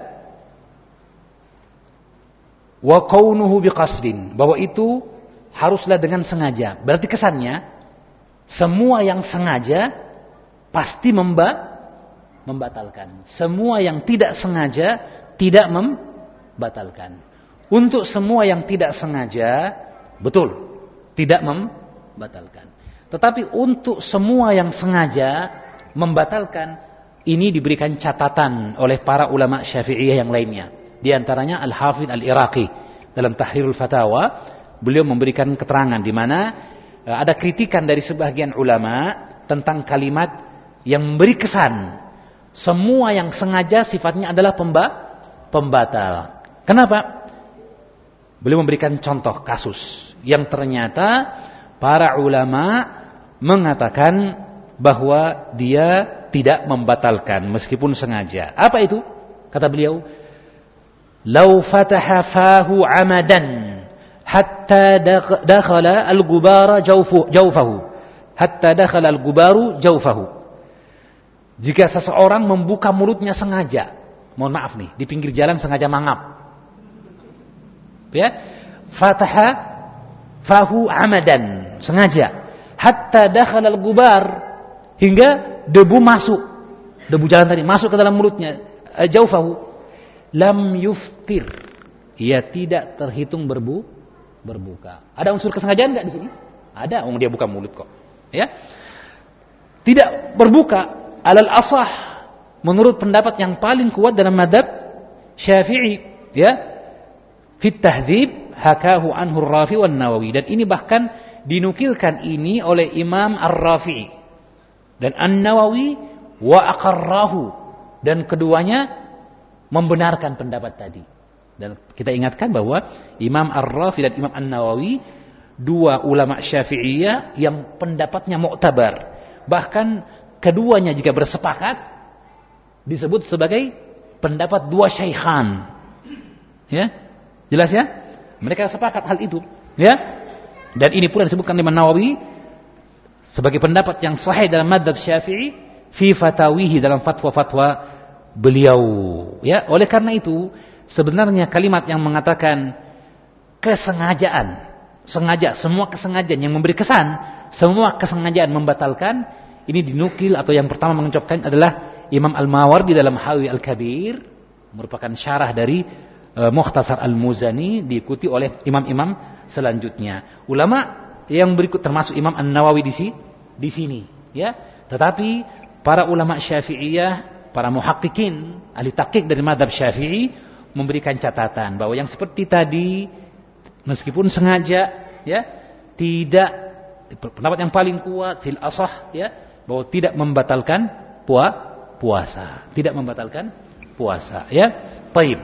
wa kaunuhu biqasdin bahwa itu haruslah dengan sengaja. Berarti kesannya semua yang sengaja pasti memba membatalkan. Semua yang tidak sengaja tidak membatalkan. Untuk semua yang tidak sengaja betul tidak membatalkan. Tetapi untuk semua yang sengaja membatalkan ini diberikan catatan oleh para ulama Syafi'iyah yang lainnya. Di antaranya Al-Hafidh Al-Iraqi dalam Tahrirul Fatawa, beliau memberikan keterangan di mana e, ada kritikan dari sebagian ulama tentang kalimat yang memberi kesan semua yang sengaja sifatnya adalah pemba pembatal. Kenapa? Beliau memberikan contoh kasus yang ternyata para ulama mengatakan bahwa dia tidak membatalkan meskipun sengaja. Apa itu? Kata beliau, "Lau fataha fahu amadan hatta dakhala al-gubara jawfahu hatta dakhala al-gubaru jawfahu." Jika seseorang membuka mulutnya sengaja, mohon maaf nih, di pinggir jalan sengaja mangap. Ya, fataha fahu amadan, sengaja. Hatta dakhala al-gubar hingga debu masuk, debu jalan tadi masuk ke dalam mulutnya, eh, jauh fahu, lam yuftir. Ia tidak terhitung berbu berbuka. Ada unsur kesengajaan nggak di sini? Ada, oh dia buka mulut kok. Ya. Tidak berbuka alal asah menurut pendapat yang paling kuat dalam madhab Syafi'i, ya. Fit tahdhib hakahu anhu Rafi wan Nawawi dan ini bahkan dinukilkan ini oleh Imam Ar-Rafi'i dan An-Nawawi wa aqarrahu dan keduanya membenarkan pendapat tadi. Dan kita ingatkan bahwa Imam Ar-Rafi dan Imam An-Nawawi dua ulama Syafi'iyah yang pendapatnya muktabar. Bahkan keduanya jika bersepakat disebut sebagai pendapat dua syaikhan. Ya? Jelas ya? Mereka sepakat hal itu, ya? Dan ini pula disebutkan oleh Nawawi sebagai pendapat yang sahih dalam madhab syafi'i fi fatawihi dalam fatwa-fatwa beliau. Ya oleh karena itu sebenarnya kalimat yang mengatakan kesengajaan sengaja semua kesengajaan yang memberi kesan semua kesengajaan membatalkan ini dinukil atau yang pertama mengucapkan adalah Imam Al-Mawardi dalam Hawi Al-Kabir merupakan syarah dari uh, Mukhtasar Al-Muzani diikuti oleh imam-imam selanjutnya. Ulama yang berikut termasuk Imam An-Nawawi di sini di sini, ya. Tetapi para ulama Syafi'iyah, para muhakkikin, ahli takik dari madhab Syafi'i memberikan catatan bahwa yang seperti tadi meskipun sengaja ya tidak pendapat yang paling kuat fil asah ya bahwa tidak membatalkan pua, puasa, tidak membatalkan puasa ya. Baik.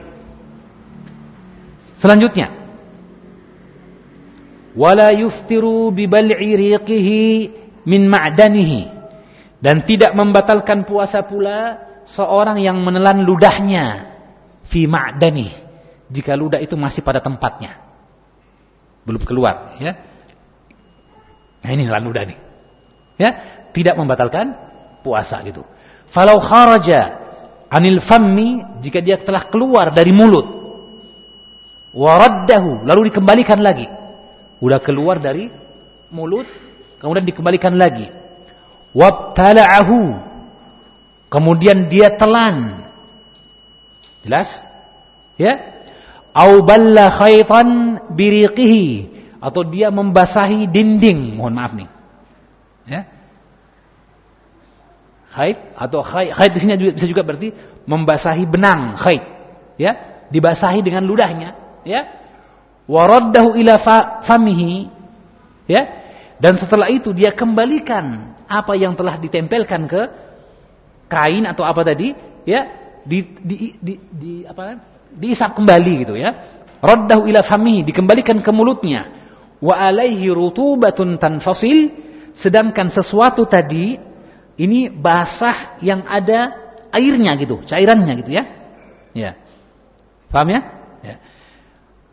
Selanjutnya wala yuftiru bi bal'i riqihi min ma'danihi. Dan tidak membatalkan puasa pula seorang yang menelan ludahnya fi ma'dani jika ludah itu masih pada tempatnya. Belum keluar ya. Nah ini nelan ludah nih. Ya tidak membatalkan puasa gitu. Falau kharaja anil fammi jika dia telah keluar dari mulut waraddahu lalu dikembalikan lagi. Udah keluar dari mulut kemudian dikembalikan lagi. Wabtala'ahu. Kemudian dia telan. Jelas? Ya? Au balla khaitan biriqihi atau dia membasahi dinding. Mohon maaf nih. Ya? Khait atau khait, khait di sini bisa juga berarti membasahi benang, khait. Ya? Dibasahi dengan ludahnya, ya? Waraddahu ila famihi, ya? Dan setelah itu dia kembalikan apa yang telah ditempelkan ke kain atau apa tadi, ya, di di di, di apa diisap kembali gitu ya. Raddahu ila famihi dikembalikan ke mulutnya. Wa alaihi rutubatun tanfasil sedangkan sesuatu tadi ini basah yang ada airnya gitu cairannya gitu ya. Ya. Paham ya? Ya.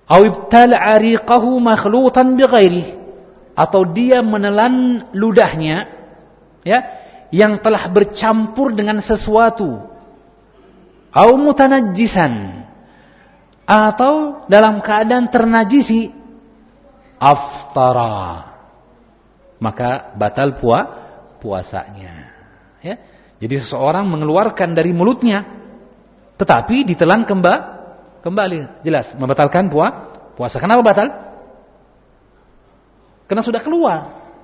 Au ibtala'a riqahu makhlutan bighairi atau dia menelan ludahnya ya yang telah bercampur dengan sesuatu. Au mutanajjisan. Atau dalam keadaan ternajisi aftara. Maka batal pua puasanya ya. Jadi seseorang mengeluarkan dari mulutnya tetapi ditelan kemba, kembali. Jelas membatalkan pua puasa. Kenapa batal karena sudah keluar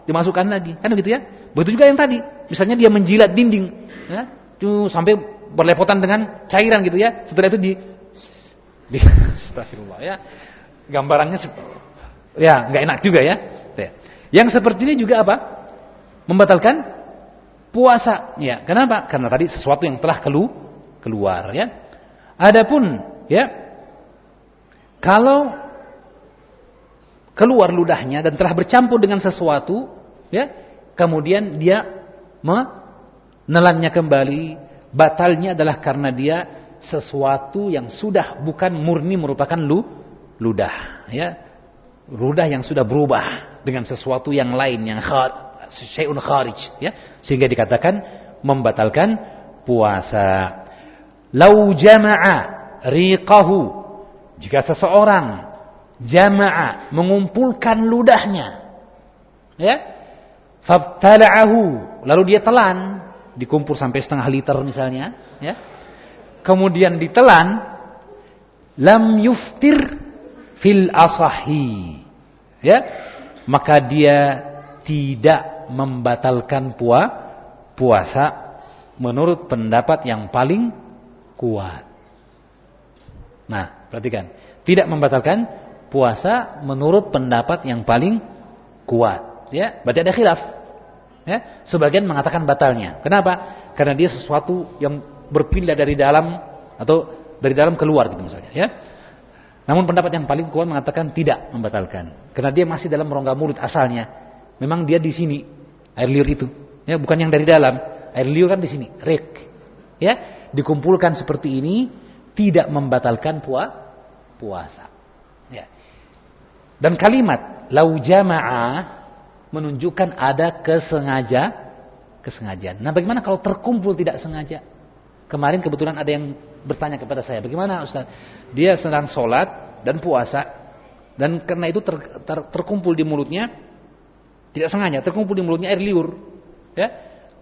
dimasukkan lagi kan begitu ya begitu juga yang tadi misalnya dia menjilat dinding ya tuh sampai berlepotan dengan cairan gitu ya setelah itu di di [laughs] astagfirullah ya gambarannya Ya, nggak enak juga ya. ya. Yang seperti ini juga apa? Membatalkan puasa. Ya, kenapa? Karena tadi sesuatu yang telah kelu keluar ya. Adapun ya kalau keluar ludahnya dan telah bercampur dengan sesuatu ya, kemudian dia menelannya kembali, batalnya adalah karena dia sesuatu yang sudah bukan murni merupakan lu ludah ya. Ludah yang sudah berubah dengan sesuatu yang lain yang khar, syai'un kharij ya. Sehingga dikatakan membatalkan puasa. Lau jama'a riqahu jika seseorang jama'a mengumpulkan ludahnya. Ya? Fabtala'ahu. Lalu dia telan. Dikumpul sampai setengah liter misalnya. Ya? Kemudian ditelan. Lam yuftir fil asahi. Ya? Maka dia tidak membatalkan pua, puasa menurut pendapat yang paling kuat. Nah perhatikan. Tidak membatalkan puasa menurut pendapat yang paling kuat ya berarti ada khilaf ya sebagian mengatakan batalnya kenapa karena dia sesuatu yang berpindah dari dalam atau dari dalam keluar gitu misalnya ya namun pendapat yang paling kuat mengatakan tidak membatalkan. Karena dia masih dalam rongga mulut asalnya. Memang dia di sini air liur itu, ya bukan yang dari dalam. Air liur kan di sini, rek. Ya, dikumpulkan seperti ini tidak membatalkan pua, puasa. Dan kalimat lau jamaah menunjukkan ada kesengaja kesengajaan. Nah, bagaimana kalau terkumpul tidak sengaja? Kemarin kebetulan ada yang bertanya kepada saya, bagaimana Ustaz? Dia sedang sholat dan puasa, dan karena itu ter, ter, terkumpul di mulutnya, tidak sengaja, terkumpul di mulutnya air liur. Ya,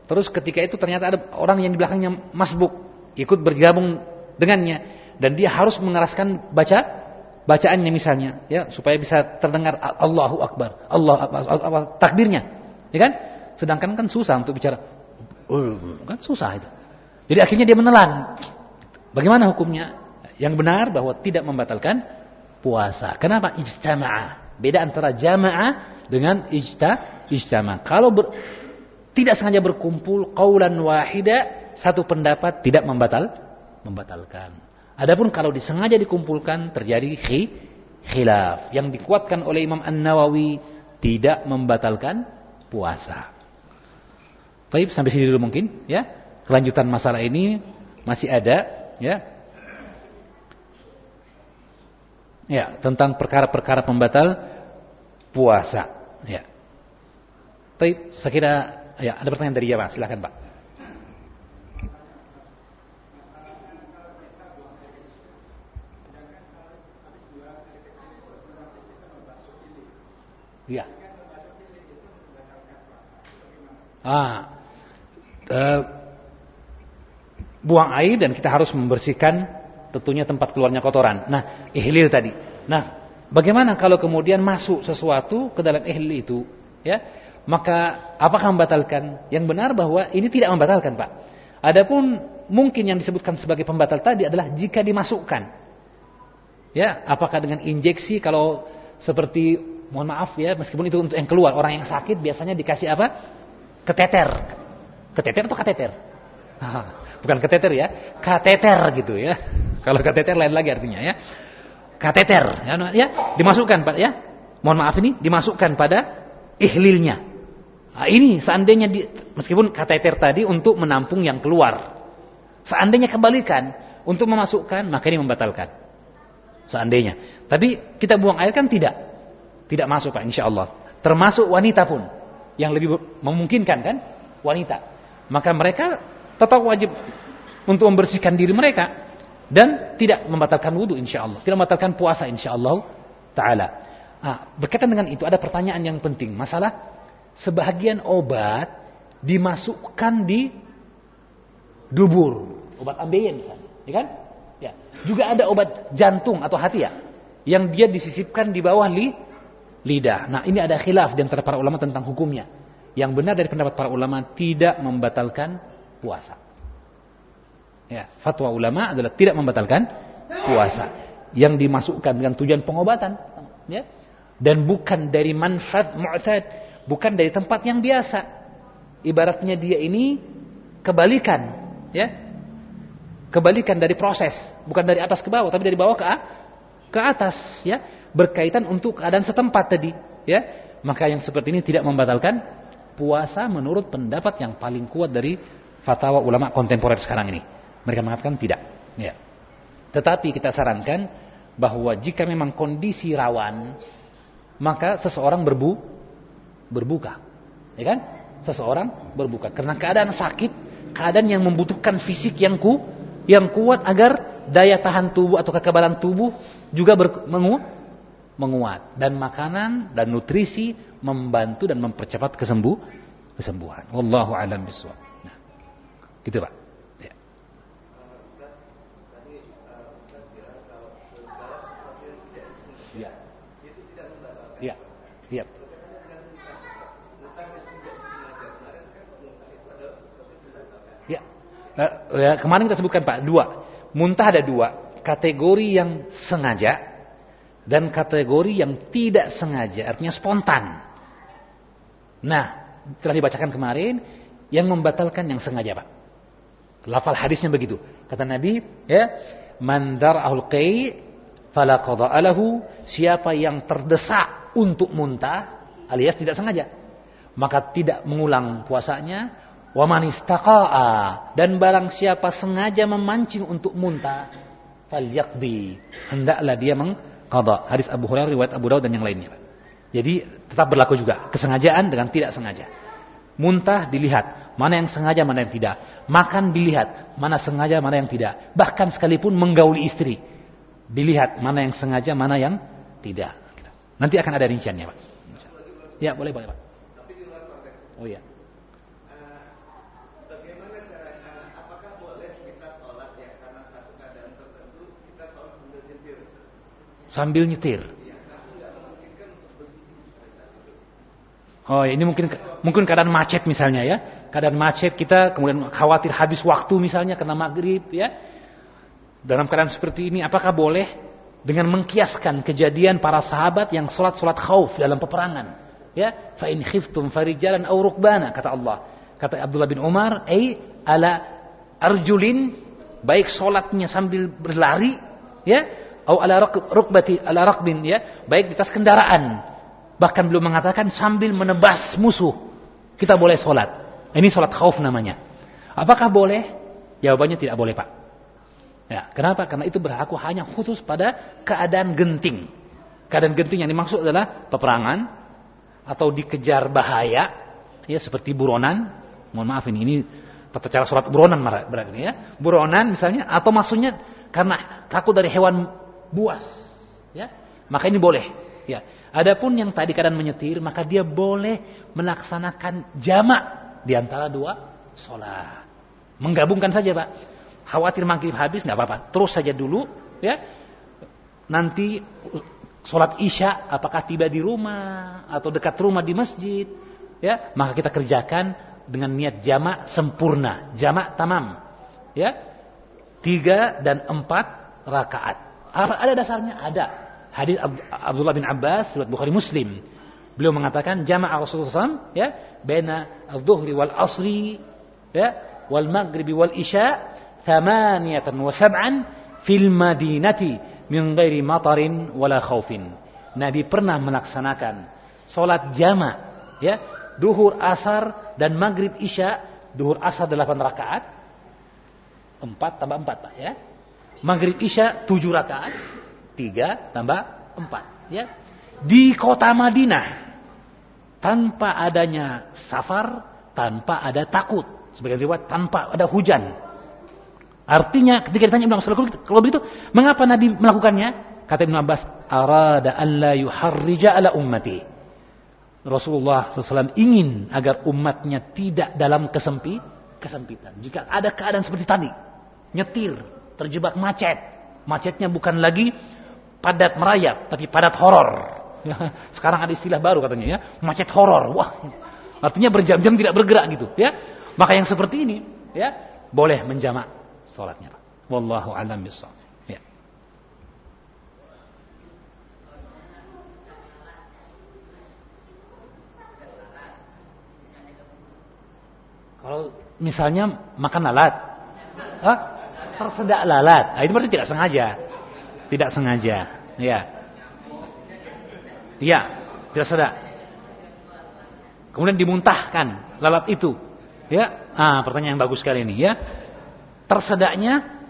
Terus ketika itu ternyata ada orang yang di belakangnya masbuk, ikut bergabung dengannya, dan dia harus mengeraskan baca bacaannya misalnya, ya supaya bisa terdengar Allahu Akbar, Allah Akbar, takbirnya, ya kan? Sedangkan kan susah untuk bicara, kan susah itu. Jadi akhirnya dia menelan. Bagaimana hukumnya? Yang benar bahwa tidak membatalkan puasa. Kenapa? Ijtama'a. Beda antara jamaah dengan ijta, ijtama. Kalau ber, tidak sengaja berkumpul qaulan wahida, satu pendapat tidak membatal membatalkan. Adapun kalau disengaja dikumpulkan terjadi khilaf. Yang dikuatkan oleh Imam An-Nawawi tidak membatalkan puasa. Baik, sampai sini dulu mungkin ya. Kelanjutan masalah ini masih ada ya. Ya tentang perkara-perkara pembatal puasa ya. Baik, saya kira ya ada pertanyaan dari Pak silakan Pak Ya. Ah, uh, buang air dan kita harus membersihkan tentunya tempat keluarnya kotoran. Nah, ihlil tadi. Nah, bagaimana kalau kemudian masuk sesuatu ke dalam ihlil itu, ya? Maka apakah membatalkan? Yang benar bahwa ini tidak membatalkan, Pak. Adapun mungkin yang disebutkan sebagai pembatal tadi adalah jika dimasukkan. Ya, apakah dengan injeksi kalau seperti mohon maaf ya, meskipun itu untuk yang keluar, orang yang sakit biasanya dikasih apa? Keteter. Keteter atau kateter? [laughs] Bukan kateter ya, kateter gitu ya. [laughs] Kalau kateter lain lagi artinya ya. Kateter ya, ya dimasukkan Pak ya. Mohon maaf ini dimasukkan pada ihlilnya. Nah, ini seandainya di, meskipun kateter tadi untuk menampung yang keluar. Seandainya kembalikan untuk memasukkan maka ini membatalkan. Seandainya. Tapi kita buang air kan tidak. Tidak masuk Pak insya Allah. Termasuk wanita pun yang lebih memungkinkan kan wanita. Maka mereka tetap wajib untuk membersihkan diri mereka dan tidak membatalkan wudhu insya Allah, tidak membatalkan puasa insya Allah taala. Nah, berkaitan dengan itu ada pertanyaan yang penting, masalah sebahagian obat dimasukkan di dubur, obat ambeien misalnya, ya kan? Ya. Juga ada obat jantung atau hati ya, yang dia disisipkan di bawah li, lidah. Nah, ini ada khilaf di antara para ulama tentang hukumnya. Yang benar dari pendapat para ulama tidak membatalkan puasa. Ya, fatwa ulama adalah tidak membatalkan puasa yang dimasukkan dengan tujuan pengobatan, ya. Dan bukan dari manfaat mu'tad, bukan dari tempat yang biasa. Ibaratnya dia ini kebalikan, ya. Kebalikan dari proses, bukan dari atas ke bawah, tapi dari bawah ke ke atas, ya. Berkaitan untuk keadaan setempat tadi, ya. Maka yang seperti ini tidak membatalkan puasa menurut pendapat yang paling kuat dari fatwa ulama kontemporer sekarang ini. Mereka mengatakan tidak. Ya. Tetapi kita sarankan bahwa jika memang kondisi rawan, maka seseorang berbu berbuka. Ya kan? Seseorang berbuka karena keadaan sakit, keadaan yang membutuhkan fisik yang ku yang kuat agar daya tahan tubuh atau kekebalan tubuh juga ber, mengu, menguat dan makanan dan nutrisi membantu dan mempercepat kesembuh kesembuhan. Wallahu a'lam bishawab. Gitu Pak. Ya. Ya. Ya. Kemarin kita sebutkan Pak, dua. Muntah ada dua. Kategori yang sengaja dan kategori yang tidak sengaja, artinya spontan. Nah, telah dibacakan kemarin yang membatalkan yang sengaja, Pak. Lafal hadisnya begitu. Kata Nabi, ya, man dar'ahul qai fala qada'alahu, siapa yang terdesak untuk muntah alias tidak sengaja, maka tidak mengulang puasanya. Wa man dan barang siapa sengaja memancing untuk muntah, falyaqdi, hendaklah dia mengqada. Hadis Abu Hurairah riwayat Abu Dawud dan yang lainnya. Jadi tetap berlaku juga kesengajaan dengan tidak sengaja. Muntah dilihat mana yang sengaja mana yang tidak Makan dilihat, mana sengaja, mana yang tidak. Bahkan sekalipun menggauli istri. Dilihat mana yang sengaja, mana yang tidak. Nanti akan ada rinciannya, Pak. Ya, boleh, boleh, Pak. Oh iya. Sambil nyetir. Oh, ini mungkin mungkin keadaan macet misalnya ya keadaan macet kita, kemudian khawatir habis waktu misalnya karena maghrib, ya. Dalam keadaan seperti ini, apakah boleh dengan mengkiaskan kejadian para sahabat yang sholat-sholat khauf dalam peperangan? Ya, fa in khiftum farijalan aw rukbana kata Allah. Kata Abdullah bin Umar, "Ai ala arjulin baik sholatnya sambil berlari, ya, atau ala rukbati ala rakbin ya, baik di atas kendaraan. Bahkan belum mengatakan sambil menebas musuh. Kita boleh sholat. Ini sholat khauf namanya. Apakah boleh? Jawabannya tidak boleh Pak. Ya, kenapa? Karena itu berlaku hanya khusus pada keadaan genting. Keadaan genting yang dimaksud adalah peperangan atau dikejar bahaya, ya seperti buronan. Mohon maaf ini, ini tata cara sholat buronan berarti ya. Buronan misalnya atau maksudnya karena takut dari hewan buas, ya. Maka ini boleh, ya. Adapun yang tadi keadaan menyetir, maka dia boleh melaksanakan jamak di antara dua sholat. Menggabungkan saja Pak. Khawatir maghrib habis nggak apa-apa. Terus saja dulu ya. Nanti sholat isya apakah tiba di rumah atau dekat rumah di masjid ya maka kita kerjakan dengan niat jamak sempurna jamak tamam ya tiga dan empat rakaat apa ada dasarnya ada hadis Abdullah bin Abbas riwayat Bukhari Muslim Beliau mengatakan jamaah Rasulullah SAW ya, bena al-dhuhri wal asri ya, wal maghribi wal isya thamaniyatan wa sab'an fil madinati min ghairi matarin wala khaufin. Nabi pernah melaksanakan salat jama ya, duhur asar dan maghrib isya, duhur asar 8 rakaat, 4 tambah 4 Pak ya. Maghrib isya 7 rakaat, 3 tambah 4 ya. Di kota Madinah tanpa adanya safar, tanpa ada takut. Sebagai riwayat tanpa ada hujan. Artinya ketika ditanya Ibnu Abbas kalau begitu mengapa Nabi melakukannya? Kata Ibnu Abbas, arada an la yuharrija ala ummati. Rasulullah SAW ingin agar umatnya tidak dalam kesempi, kesempitan. Jika ada keadaan seperti tadi, nyetir, terjebak macet. Macetnya bukan lagi padat merayap, tapi padat horor. sekarang ada istilah baru katanya ya, macet horor. Wah, artinya berjam-jam tidak bergerak gitu ya. Maka yang seperti ini ya boleh menjamak salatnya Pak. Wallahu alam bissawab. Ya. Kalau misalnya makan lalat, Hah? Tersedak lalat, nah, itu berarti tidak sengaja. Tidak sengaja, ya. Iya, tidak sedap. Kemudian dimuntahkan lalat itu. Ya, ah pertanyaan yang bagus sekali ini ya. Tersedaknya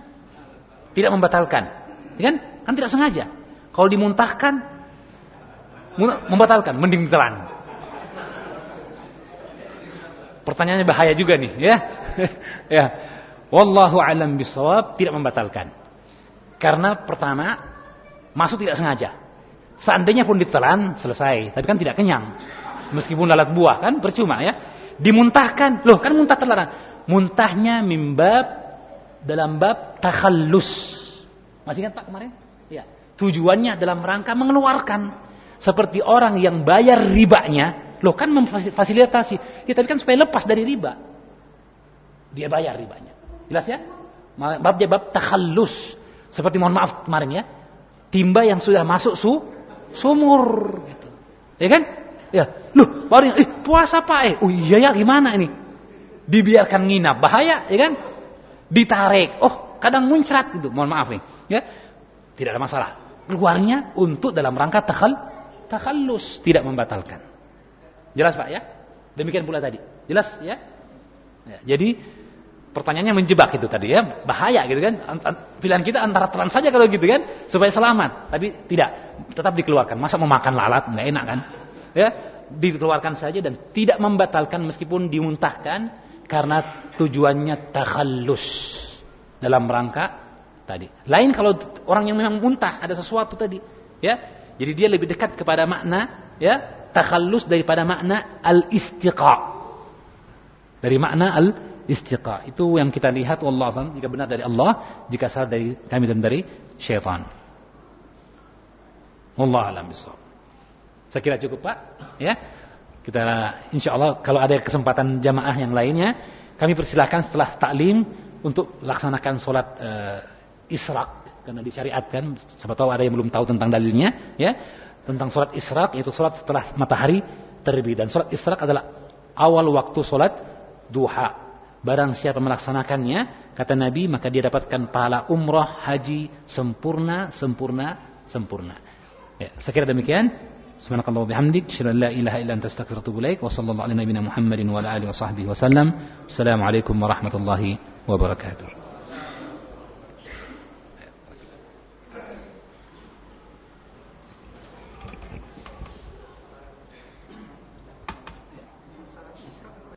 tidak membatalkan. Ya kan? Kan tidak sengaja. Kalau dimuntahkan membatalkan, mending telan. Pertanyaannya bahaya juga nih, ya. [laughs] ya. Wallahu alam bisawab tidak membatalkan. Karena pertama masuk tidak sengaja. Seandainya pun ditelan, selesai. Tapi kan tidak kenyang. Meskipun lalat buah, kan percuma ya. Dimuntahkan, loh kan muntah terlarang. Muntahnya mimbab dalam bab takhallus. Masih ingat Pak kemarin? Ya. Tujuannya dalam rangka mengeluarkan. Seperti orang yang bayar ribanya. Loh kan memfasilitasi. Kita kan supaya lepas dari riba. Dia bayar ribanya. Jelas ya? Bab bab takhallus. Seperti mohon maaf kemarin ya. Timba yang sudah masuk su sumur gitu. Ya kan? Ya, loh, baru eh puasa Pak eh. Oh iya ya gimana ini? Dibiarkan nginap bahaya, ya kan? Ditarik. Oh, kadang muncrat gitu. Mohon maaf nih, ya. Tidak ada masalah. Keluarnya untuk dalam rangka takhal takhallus, tidak membatalkan. Jelas Pak ya? Demikian pula tadi. Jelas ya? ya jadi pertanyaannya menjebak itu tadi ya. Bahaya gitu kan. Pilihan kita antara telan saja kalau gitu kan supaya selamat. Tapi tidak. Tetap dikeluarkan. Masa mau makan lalat? Nggak enak kan? Ya. Dikeluarkan saja dan tidak membatalkan meskipun dimuntahkan karena tujuannya takhallus. Dalam rangka tadi. Lain kalau orang yang memang muntah ada sesuatu tadi. Ya. Jadi dia lebih dekat kepada makna ya. Takhallus daripada makna al istiqa dari makna al istiqa. Itu yang kita lihat Allah jika benar dari Allah, jika salah dari kami dan dari syaitan. Allah alam bisawab. Saya kira cukup Pak, ya. Kita insya Allah kalau ada kesempatan jamaah yang lainnya, kami persilahkan setelah taklim untuk laksanakan sholat uh, israk karena disyariatkan. Siapa tahu ada yang belum tahu tentang dalilnya, ya. Tentang sholat israk yaitu sholat setelah matahari terbit dan sholat israk adalah awal waktu sholat duha Barang siapa melaksanakannya, kata Nabi, maka dia dapatkan pahala umrah, haji, sempurna, sempurna, sempurna. Ya, saya kira demikian. Subhanakallah bihamdik, syada la ilaha illa anta astaghfiruka wa sallallahu ala nabiyyina Muhammadin wa ala alihi wa sahbihi wa. Assalamualaikum warahmatullahi wabarakatuh.